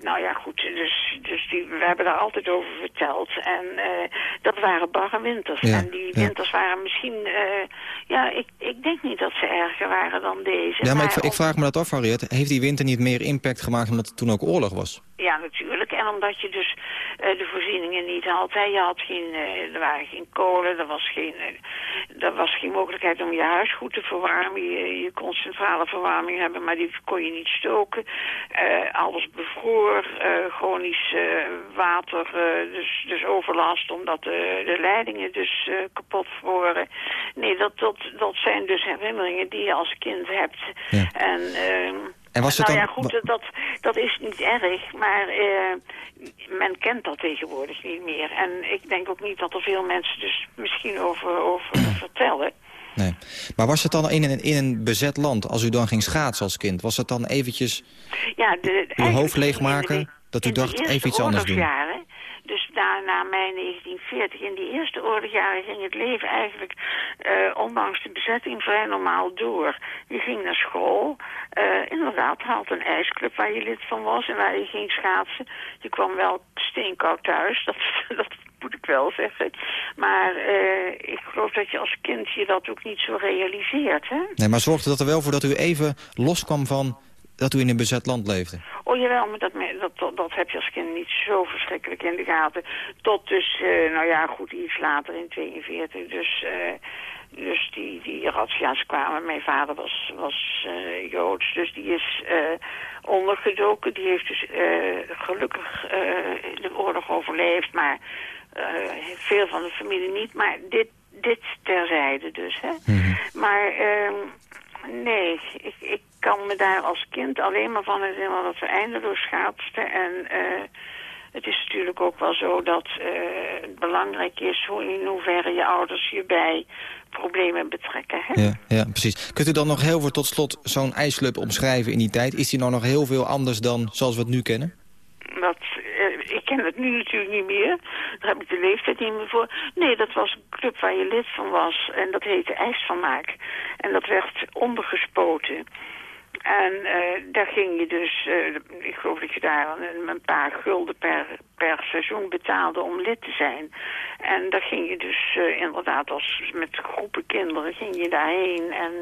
nou ja, goed, dus, dus die, we hebben daar altijd over verteld. En eh, dat waren barre winters. Ja, en die ja. winters waren misschien, eh, ja, ik, ik denk niet dat ze erger waren dan deze. Ja, maar ik, om- ik vraag me dat af, Harriet. Heeft die winter niet meer impact gemaakt omdat het toen ook oorlog was? Ja, natuurlijk. En omdat je dus eh, de voorzieningen niet had. Hè. Je had geen, eh, er waren geen kolen, er was geen, eh, er was geen mogelijkheid om je huis goed te verwarmen. Je, je kon centrale verwarming hebben, maar die kon je niet stoken. Alles bevroor, chronisch water, dus, dus overlast omdat de, de leidingen dus kapot vroren. Nee, dat, dat, dat zijn dus herinneringen die je als kind hebt. Ja. En... En was het nou dan- ja, goed, dat, dat is niet erg, maar eh, men kent dat tegenwoordig niet meer. En ik denk ook niet dat er veel mensen dus misschien over, over vertellen. Nee. Maar was het dan in een, in een bezet land, als u dan ging schaatsen als kind? Was het dan eventjes Ja, de, uw hoofd leegmaken, de- dat u dacht, even iets anders doen? Dus daarna mei 1940, in die eerste oorlogsjaren ging het leven eigenlijk, eh, ondanks de bezetting, vrij normaal door. Je ging naar school, eh, inderdaad, had een ijsclub waar je lid van was en waar je ging schaatsen. Je kwam wel steenkoud thuis, dat, dat moet ik wel zeggen. Maar eh, ik geloof dat je als kind je dat ook niet zo realiseert, hè? Nee, maar zorgde dat er wel voor dat u even loskwam van dat u in een bezet land leefde? Oh jawel, maar dat, dat, dat, dat heb je als kind niet zo verschrikkelijk in de gaten. Tot dus, eh, nou ja, goed, iets later in 42. Dus, eh, Dus die, die razzia's kwamen. Mijn vader was, was eh, Joods, dus die is eh, ondergedoken. Die heeft dus eh, gelukkig eh, de oorlog overleefd, maar eh, veel van de familie niet. Maar dit, dit terzijde dus. Hè. Maar ehm, nee, ik, ik kan me daar als kind alleen maar van herinneren dat we eindeloos schaatsten. En eh, het is natuurlijk ook wel zo dat eh, het belangrijk is hoe in hoeverre je ouders je bij problemen betrekken. Hè? Ja, ja, precies. Kunt u dan nog heel veel tot slot zo'n ijsclub omschrijven in die tijd? Is die nou nog heel veel anders dan zoals we het nu kennen? Dat, eh, ik ken het nu natuurlijk niet meer. Daar heb ik de leeftijd niet meer voor. Nee, dat was een club waar je lid van was. En dat heette IJsvermaak. En dat werd ondergespoten. En eh, daar ging je dus, eh, ik geloof dat je daar een, een paar gulden per, per seizoen betaalde om lid te zijn. En daar ging je dus eh, inderdaad als met groepen kinderen ging je daarheen. En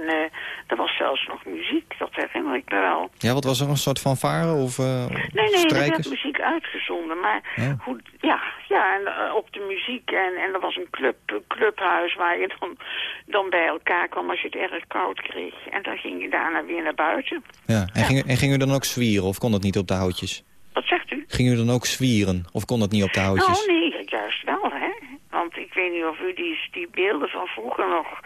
er was zelfs nog muziek, dat herinner ik me wel. Ja, wat was er? Een soort van varen of Nee, nee, er werd muziek uitgezonden. Maar Ja. hoe, ja, ja en, op de muziek. En, en er was een, club, een clubhuis waar je dan, dan bij elkaar kwam als je het erg koud kreeg. En dan ging je daarna weer naar buiten. Ja. En, Ging, en ging u dan ook zwieren of kon dat niet op de houtjes? Wat zegt u? Ging u dan ook zwieren of kon dat niet op de houtjes? Nou, nee, juist wel, hè. Want ik weet niet of u die, die beelden van vroeger nog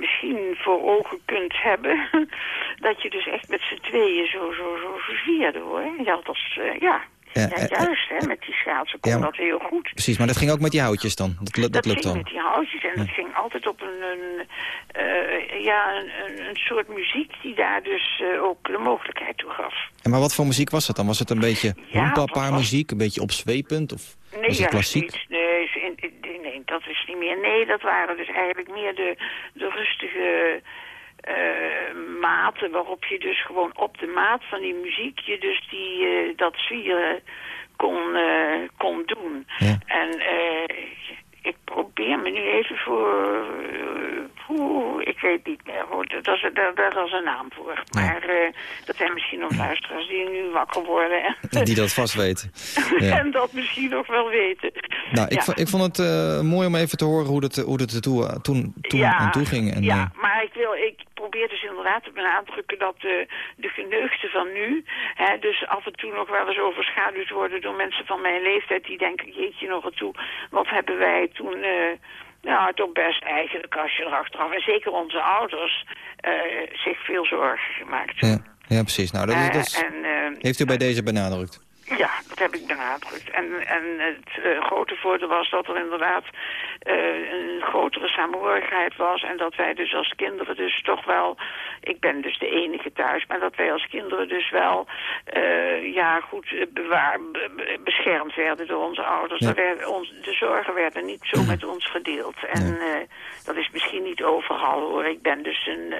misschien voor ogen kunt hebben. dat je dus echt met z'n tweeën zo, zo, zo vervierde, hoor. Je had als, eh, ja... Ja, Ja, eh, juist, hè, met die schaatsen Ja, maar- dat heel goed. Precies, maar dat ging ook met die houtjes dan? Dat, dat, Dat lukt ging dan? met die houtjes en dat ging altijd op een, een, eh, ja, een, een, soort muziek die daar dus eh, ook de mogelijkheid toe gaf. En maar wat voor muziek was dat dan? Was het een beetje hoempapa muziek, een beetje opzwepend? Of Nee, was het klassiek? niet. Nee, nee, dat is niet meer. Nee, dat waren dus eigenlijk meer de, de rustige eh, maten waarop je dus gewoon op de maat van die muziek je dus die, eh, dat zwieren kon, eh, kon doen. En eh, ik probeer me nu even voor... oeh, ik weet niet meer. hoor. Dat daar, daar is een naam voor. Maar dat zijn misschien nog luisteraars die nu wakker worden. En, Die dat vast weten. Ja. en dat misschien nog wel weten. Nou, ik, Ja. ik vond het mooi om even te horen hoe het, hoe het er toe, toen, toen ja, aan toe ging. En, ja, maar ik, wil, ik probeer dus inderdaad te benadrukken dat de, de geneugten van nu... Hè, dus af en toe nog wel eens overschaduwd worden door mensen van mijn leeftijd... die denken, jeetje nog aan toe, wat hebben wij toen... eh, nou, toch best eigenlijk als je erachteraf... en zeker onze ouders eh, zich veel zorgen gemaakt. ja, ja, precies. Nou, dat, is- dat Eh, en, eh, heeft u bij deze benadrukt. Ja, dat heb ik benadrukt. En, en het eh, grote voordeel was dat er inderdaad eh, een grotere samenhorigheid was. En dat wij dus als kinderen dus toch wel... Ik ben dus de enige thuis, maar dat wij als kinderen dus wel... eh, ja, goed bewaar, be- be- beschermd werden door onze ouders. Ja. Ons, de zorgen werden niet zo met ons gedeeld. En dat is misschien niet overal hoor. Ik ben dus een...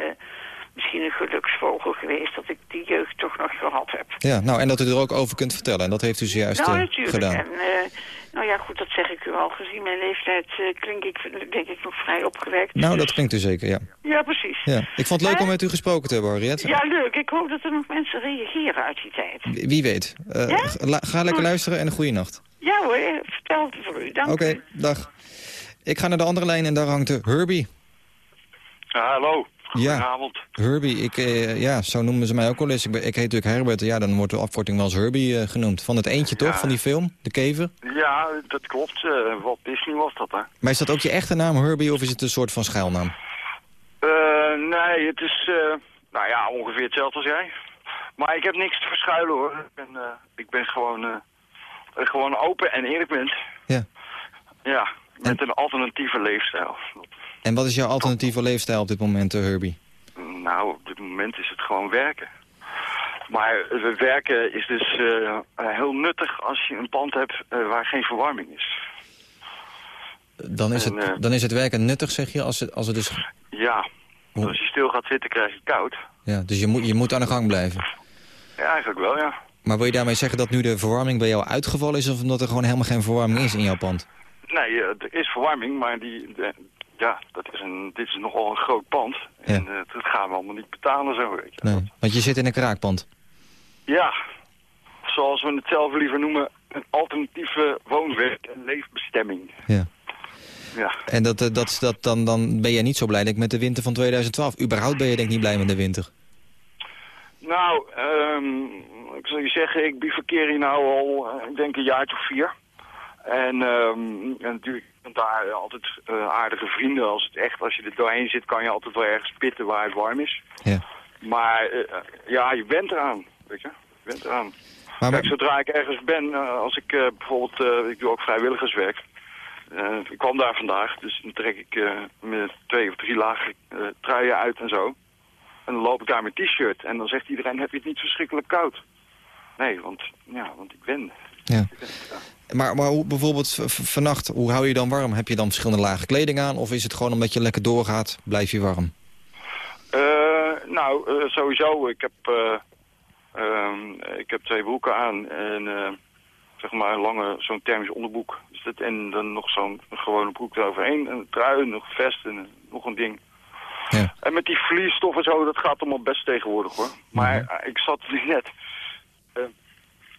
misschien een geluksvogel geweest dat ik die jeugd toch nog gehad heb. Ja, nou, en dat u er ook over kunt vertellen. En dat heeft u zojuist nou, eh, natuurlijk. gedaan. En, eh, nou ja, goed, dat zeg ik u al. Gezien mijn leeftijd eh, klink ik, denk ik, nog vrij opgewekt. Nou, Dus- dat klinkt u zeker, ja. Ja, precies. ja. Ik vond het leuk om met u gesproken te hebben, Henriette. Ja, leuk. Ik hoop dat er nog mensen reageren uit die tijd. Wie- Wie weet. Eh, Ja? ga- lekker luisteren en een goede nacht. Ja hoor, vertel het voor u. Dank Oké, dag. Ik ga naar de andere lijn en daar hangt de Herbie. Ja, hallo. Ja. Herbie. Ik, eh, ja, zo noemen ze mij ook wel eens. Ik, ben, ik heet natuurlijk Herbert. Ja, dan wordt de afkorting wel eens Herbie eh, genoemd. Van het eentje, toch? Van die film? De kever? Ja, dat klopt. eh Walt Disney was dat, hè? Maar is dat ook je echte naam, Herbie, of is het een soort van schuilnaam? Eh, nee, het is nou ja, ongeveer hetzelfde als jij. Maar ik heb niks te verschuilen, hoor. Ik ben, ik ben gewoon, gewoon open en eerlijk mens. Ja. Ja, met een alternatieve leefstijl. En wat is jouw alternatieve leefstijl op dit moment, eh, Herbie? Nou, op dit moment is het gewoon werken. Maar het werken is dus eh, heel nuttig als je een pand hebt eh, waar geen verwarming is. Dan is, En, het, eh, dan is het werken nuttig, zeg je, als het, als het dus... Ja, want als je stil gaat zitten krijg je het koud. Ja, dus je moet, je moet aan de gang blijven. Ja, eigenlijk wel, ja. Maar wil je daarmee zeggen dat nu de verwarming bij jou uitgevallen is... of omdat er gewoon helemaal geen verwarming is in jouw pand? Nee, eh, er is verwarming, maar die, de- ja, dat is een, dit is nogal een groot pand. En eh, dat gaan we allemaal niet betalen zo, weet je. Nee, want je zit in een kraakpand. Ja, zoals we het zelf liever noemen, een alternatieve woonwerk- en leefbestemming. Ja. Ja. En dat, eh, dat, dat, dan, dan ben jij niet zo blij denk ik, met de winter van 2012. Überhaupt ben je denk ik niet blij met de winter. Nou, ehm, ik zal je zeggen, ik bivakkeer hier nou al, eh, ik denk een jaartje of vier. En, ehm, en natuurlijk zijn daar altijd eh, aardige vrienden. Als, het echt, als je er doorheen zit, kan je altijd wel ergens pitten waar het warm is. Ja. Maar eh, ja, je bent eraan, weet je. Je bent eraan. Kijk, zodra ik ergens ben, eh, als ik eh, bijvoorbeeld, eh, ik doe ook vrijwilligerswerk. Eh, ik kwam daar vandaag, dus dan trek ik eh, met twee of drie lagen eh, truien uit en zo. En dan loop ik daar met t-shirt. En dan zegt iedereen, heb je het niet verschrikkelijk koud? Nee, want, ja, want ik ben. Ja. Maar, maar hoe, bijvoorbeeld vannacht, hoe hou je dan warm? Heb je dan verschillende lagen kleding aan? Of is het gewoon omdat je lekker doorgaat, blijf je warm? Eh, nou, eh, sowieso. Ik heb, eh, ehm, ik heb twee broeken aan en eh, zeg maar een lange, zo'n thermisch onderbroek. Dus dat, en dan nog zo'n gewone broek eroverheen. En een trui, nog een vest en nog een ding. Ja. En met die vliesstof en zo, dat gaat allemaal best tegenwoordig hoor. Maar eh, ik zat net...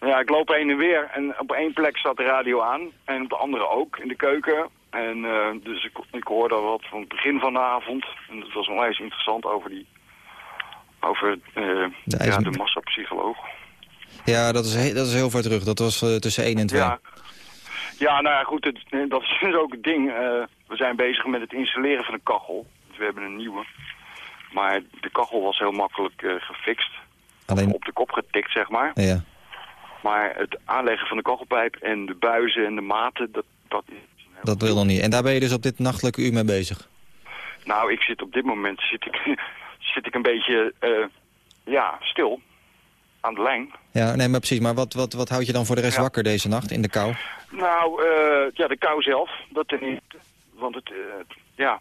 ja, ik loop heen en weer en op één plek staat de radio aan en op de andere ook in de keuken. En eh, dus ik, ik hoorde wat van het begin van de avond. En dat was wel eens interessant over die... Over eh, ja, ijzer- de massapsycholoog. Ja, dat is, dat is heel ver terug. Dat was eh, tussen 1 en 2. Ja. ja, nou ja, goed, het, dat is dus ook het ding. We zijn bezig met het installeren van een kachel. Dus we hebben een nieuwe. Maar de kachel was heel makkelijk gefixt. Alleen... Op de kop getikt, zeg maar. Ja. Maar het aanleggen van de kachelpijp en de buizen en de maten, dat, dat is... Dat wil nog niet. En daar ben je dus op dit nachtelijke uur mee bezig? Nou, ik zit op dit moment zit ik, zit ik een beetje, eh, ja, stil. Aan de lijn. Ja, nee, maar precies. Maar wat, wat, wat houd je dan voor de rest Ja. wakker deze nacht in de kou? Nou, eh, ja, de kou zelf, dat ten eerste. Want het, eh, ja,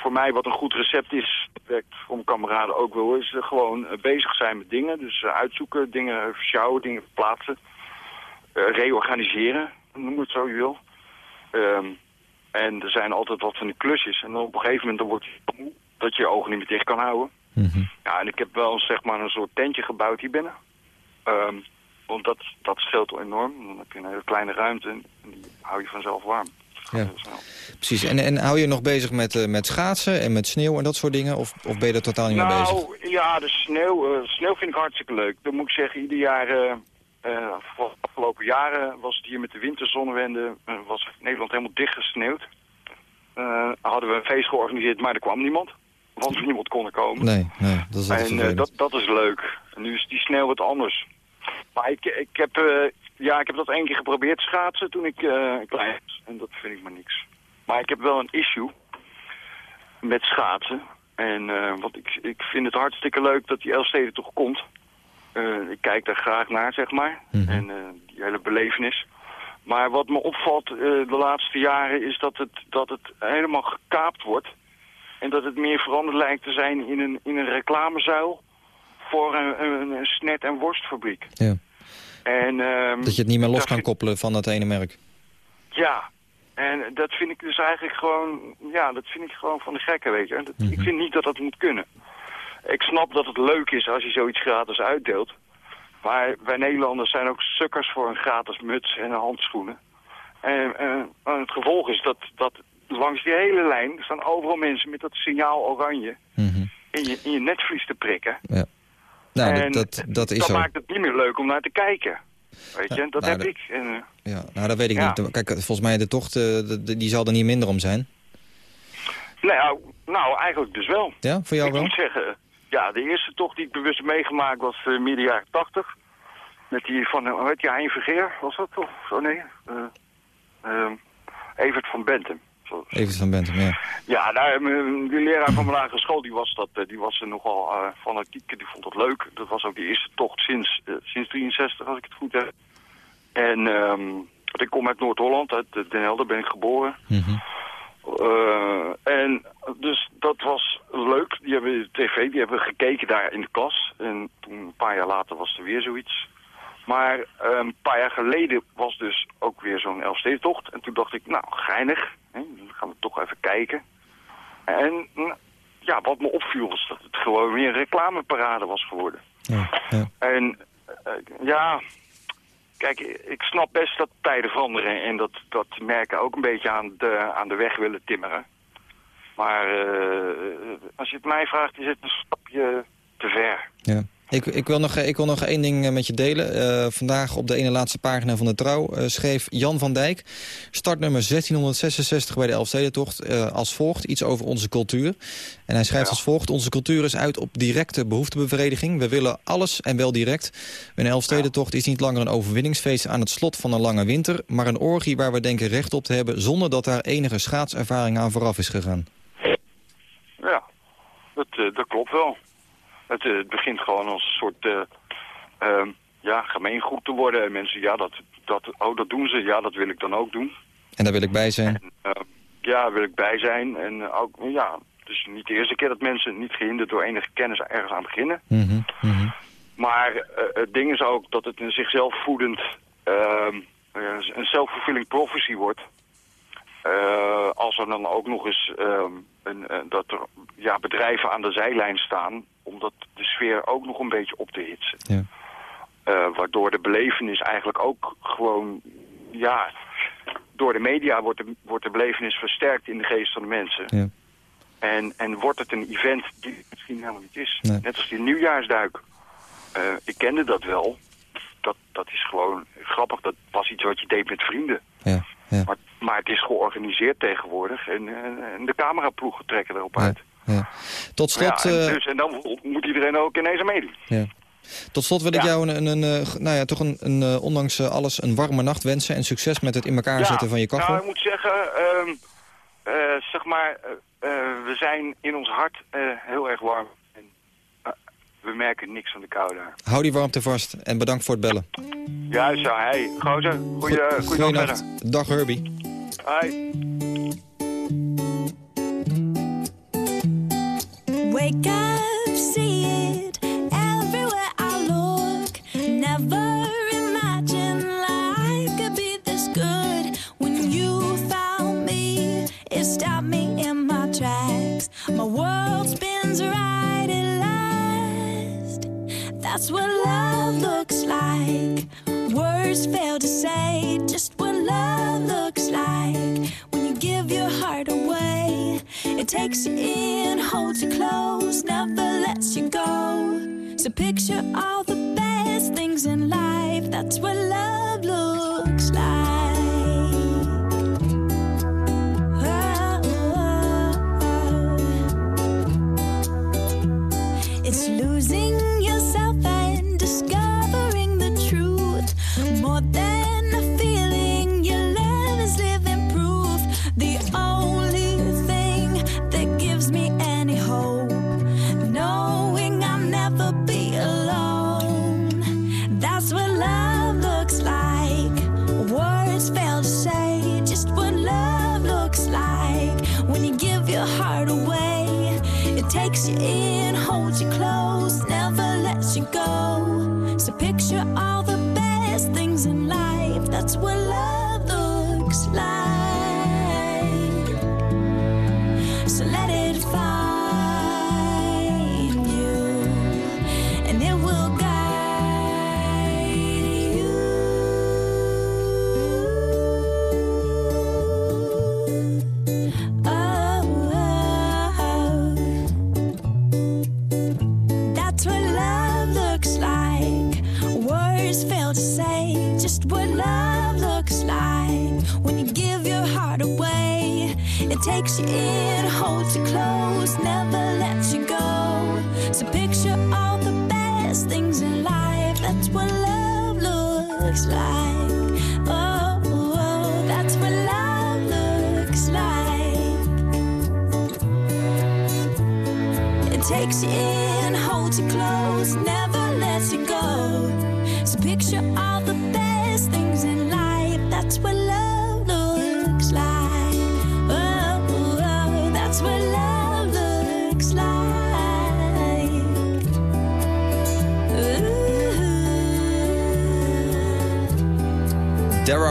voor mij wat een goed recept is, werkt voor mijn kameraden ook wel, is gewoon eh, bezig zijn met dingen. Dus eh, uitzoeken, dingen versjouwen, dingen verplaatsen. eh, reorganiseren, noem het zo je wil. Ehm, en er zijn altijd wat van die klusjes. En dan op een gegeven moment dan word je moe dat je je ogen niet meer dicht kan houden. Ja, en ik heb wel zeg maar een soort tentje gebouwd hier binnen. Ehm, want dat, dat scheelt enorm. Dan heb je een hele kleine ruimte en die hou je vanzelf warm. Ja. Precies. En, en hou je nog bezig met, eh, met schaatsen en met sneeuw en dat soort dingen? Of, of ben je er totaal niet mee bezig? Nou, ja, de sneeuw, eh, sneeuw vind ik hartstikke leuk. Dan moet ik zeggen, ieder jaar, eh, voor de afgelopen jaren was het hier met de winterzonnewende, was Nederland helemaal dicht gesneeuwd. Hadden we een feest georganiseerd, maar er kwam niemand. Want niemand kon er komen. Nee, nee, dat is En dat, dat is leuk. En nu is die sneeuw wat anders. Maar ik, ik, heb, ja, ik heb dat één keer geprobeerd schaatsen toen ik eh, klein was. En dat vind ik maar niks. Maar ik heb wel een issue met schaatsen. En eh, want ik, ik vind het hartstikke leuk dat die Elfstede toch komt. Eh, ik kijk daar graag naar, zeg maar. En eh, die hele belevenis. Maar wat me opvalt de laatste jaren is dat het, dat het helemaal gekaapt wordt. En dat het meer veranderd lijkt te zijn in een, in een reclamezuil voor een, een, een snet- en worstfabriek. Ja. En, ehm, Dat je het niet meer los kan koppelen van dat ene merk. Ja, en dat vind ik dus eigenlijk gewoon, ja, dat vind ik gewoon van de gekken, weet je. Dat, Mhm. Ik vind niet dat dat moet kunnen. Ik snap dat het leuk is als je zoiets gratis uitdeelt. Maar wij Nederlanders zijn ook sukkers voor een gratis muts en handschoenen. En, en het gevolg is dat, dat langs die hele lijn staan overal mensen met dat signaal oranje in, je, in je netvlies te prikken. Ja. Nou, en dat, dat, is dat zo. maakt het niet meer leuk om naar te kijken. Weet je, dat nou, heb ik. En, eh, Ja, nou, dat weet ik Ja. niet. Kijk, volgens mij de tocht, eh, die zal er niet minder om zijn. Nou, nou, eigenlijk dus wel. Ja, voor jou ik wel? moet zeggen, ja, de eerste tocht die ik bewust meegemaakt was eh, midden jaren tachtig. Met die van, heet die, Hein Vergeer, was dat toch? Zo nee, Evert van Bentum. Even van Bentham, ja. Ja, nou, die leraar van mijn lagere school, die was, dat, eh, die was er nogal eh fanatiek. Die vond dat leuk. Dat was ook de eerste tocht sinds, eh, sinds 63, als ik het goed heb. En want ik kom uit Noord-Holland, uit Den Helder ben ik geboren. Eh, en dus dat was leuk. Die hebben tv, die hebben gekeken daar in de klas. En toen een paar jaar later was er weer zoiets. Maar eh, een paar jaar geleden was dus ook weer zo'n Elfstedentocht. En toen dacht ik, nou, geinig. Hè, dan gaan we toch even kijken. En mm, ja, wat me opviel was dat het gewoon weer een reclameparade was geworden. En eh, ja, kijk, ik snap best dat tijden veranderen en dat, dat merken ook een beetje aan de, aan de weg willen timmeren. Maar eh, als je het mij vraagt, is het een stapje te ver. Ja. Ik, ik, wil nog, ik wil nog één ding eh, met je delen. Eh, vandaag op de ene laatste pagina van de Trouw eh, schreef Jan van Dijk... startnummer 1666 bij de Elfstedentocht uh, als volgt. Iets over onze cultuur. En hij schrijft als volgt. Onze cultuur is uit op directe behoeftebevrediging. We willen alles en wel direct. Een Elfstedentocht is niet langer een overwinningsfeest aan het slot van een lange winter... maar een orgie waar we denken recht op te hebben... zonder dat daar enige schaatservaring aan vooraf is gegaan. Ja, dat, dat klopt wel. Het, uh, het, begint gewoon als een soort uh, ja, gemeengoed te worden. En mensen, ja, dat, dat, oh, dat doen ze. Ja, dat wil ik dan ook doen. En daar wil ik bij zijn? En, ja, wil ik bij zijn. En ook, ja, het is niet de eerste keer dat mensen niet gehinderd door enige kennis ergens aan beginnen. Mm -hmm, mm -hmm. Maar het ding is ook dat het een zichzelf voedend, ehm, een self-fulfilling prophecy wordt. Uh, als er dan ook nog eens een, uh, dat er ja, bedrijven aan de zijlijn staan... om dat de sfeer ook nog een beetje op te hitsen. Ja. waardoor de belevenis eigenlijk ook gewoon... ja, door de media wordt de, wordt de belevenis versterkt in de geest van de mensen. Ja. En, en wordt het een event die het misschien helemaal niet is. Nee. Net als die nieuwjaarsduik. ik kende dat wel. Dat, dat is gewoon grappig. Dat was iets wat je deed met vrienden. Ja. Ja. Maar, maar het is georganiseerd tegenwoordig en, en de cameraploegen trekken erop uit. Ja. Tot slot... Ja, en, uh... dus, en dan moet iedereen ook ineens meedoen. Ja. Tot slot wil ik jou een, een, een, nou ja, toch een, een, uh, ondanks alles een warme nacht wensen en succes met het in elkaar zetten van je kachel. Nou, ik moet zeggen, uh, zeg maar, we zijn in ons hart heel erg warm. We merken niks van de kou daar. Hou die warmte vast en bedankt voor het bellen. Ja, zo. Hey, gozer. Goeie, goeie nacht. Dag Herbie. Hi. Wake up, see it everywhere I look. Never imagined life could be this good. When you found me, it stopped me in my tracks. My world That's what love looks like. Words fail to say just what love looks like. When you give your heart away, it takes you in, holds you close, never lets you go. So picture all the best things in life. That's what love looks like. Oh, oh, oh. oh. It's losing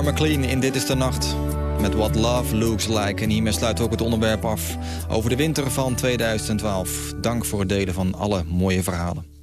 McLean in Dit is de Nacht. Met What Love Looks Like. En hiermee sluit ook het onderwerp af over de winter van 2012. Dank voor het delen van alle mooie verhalen.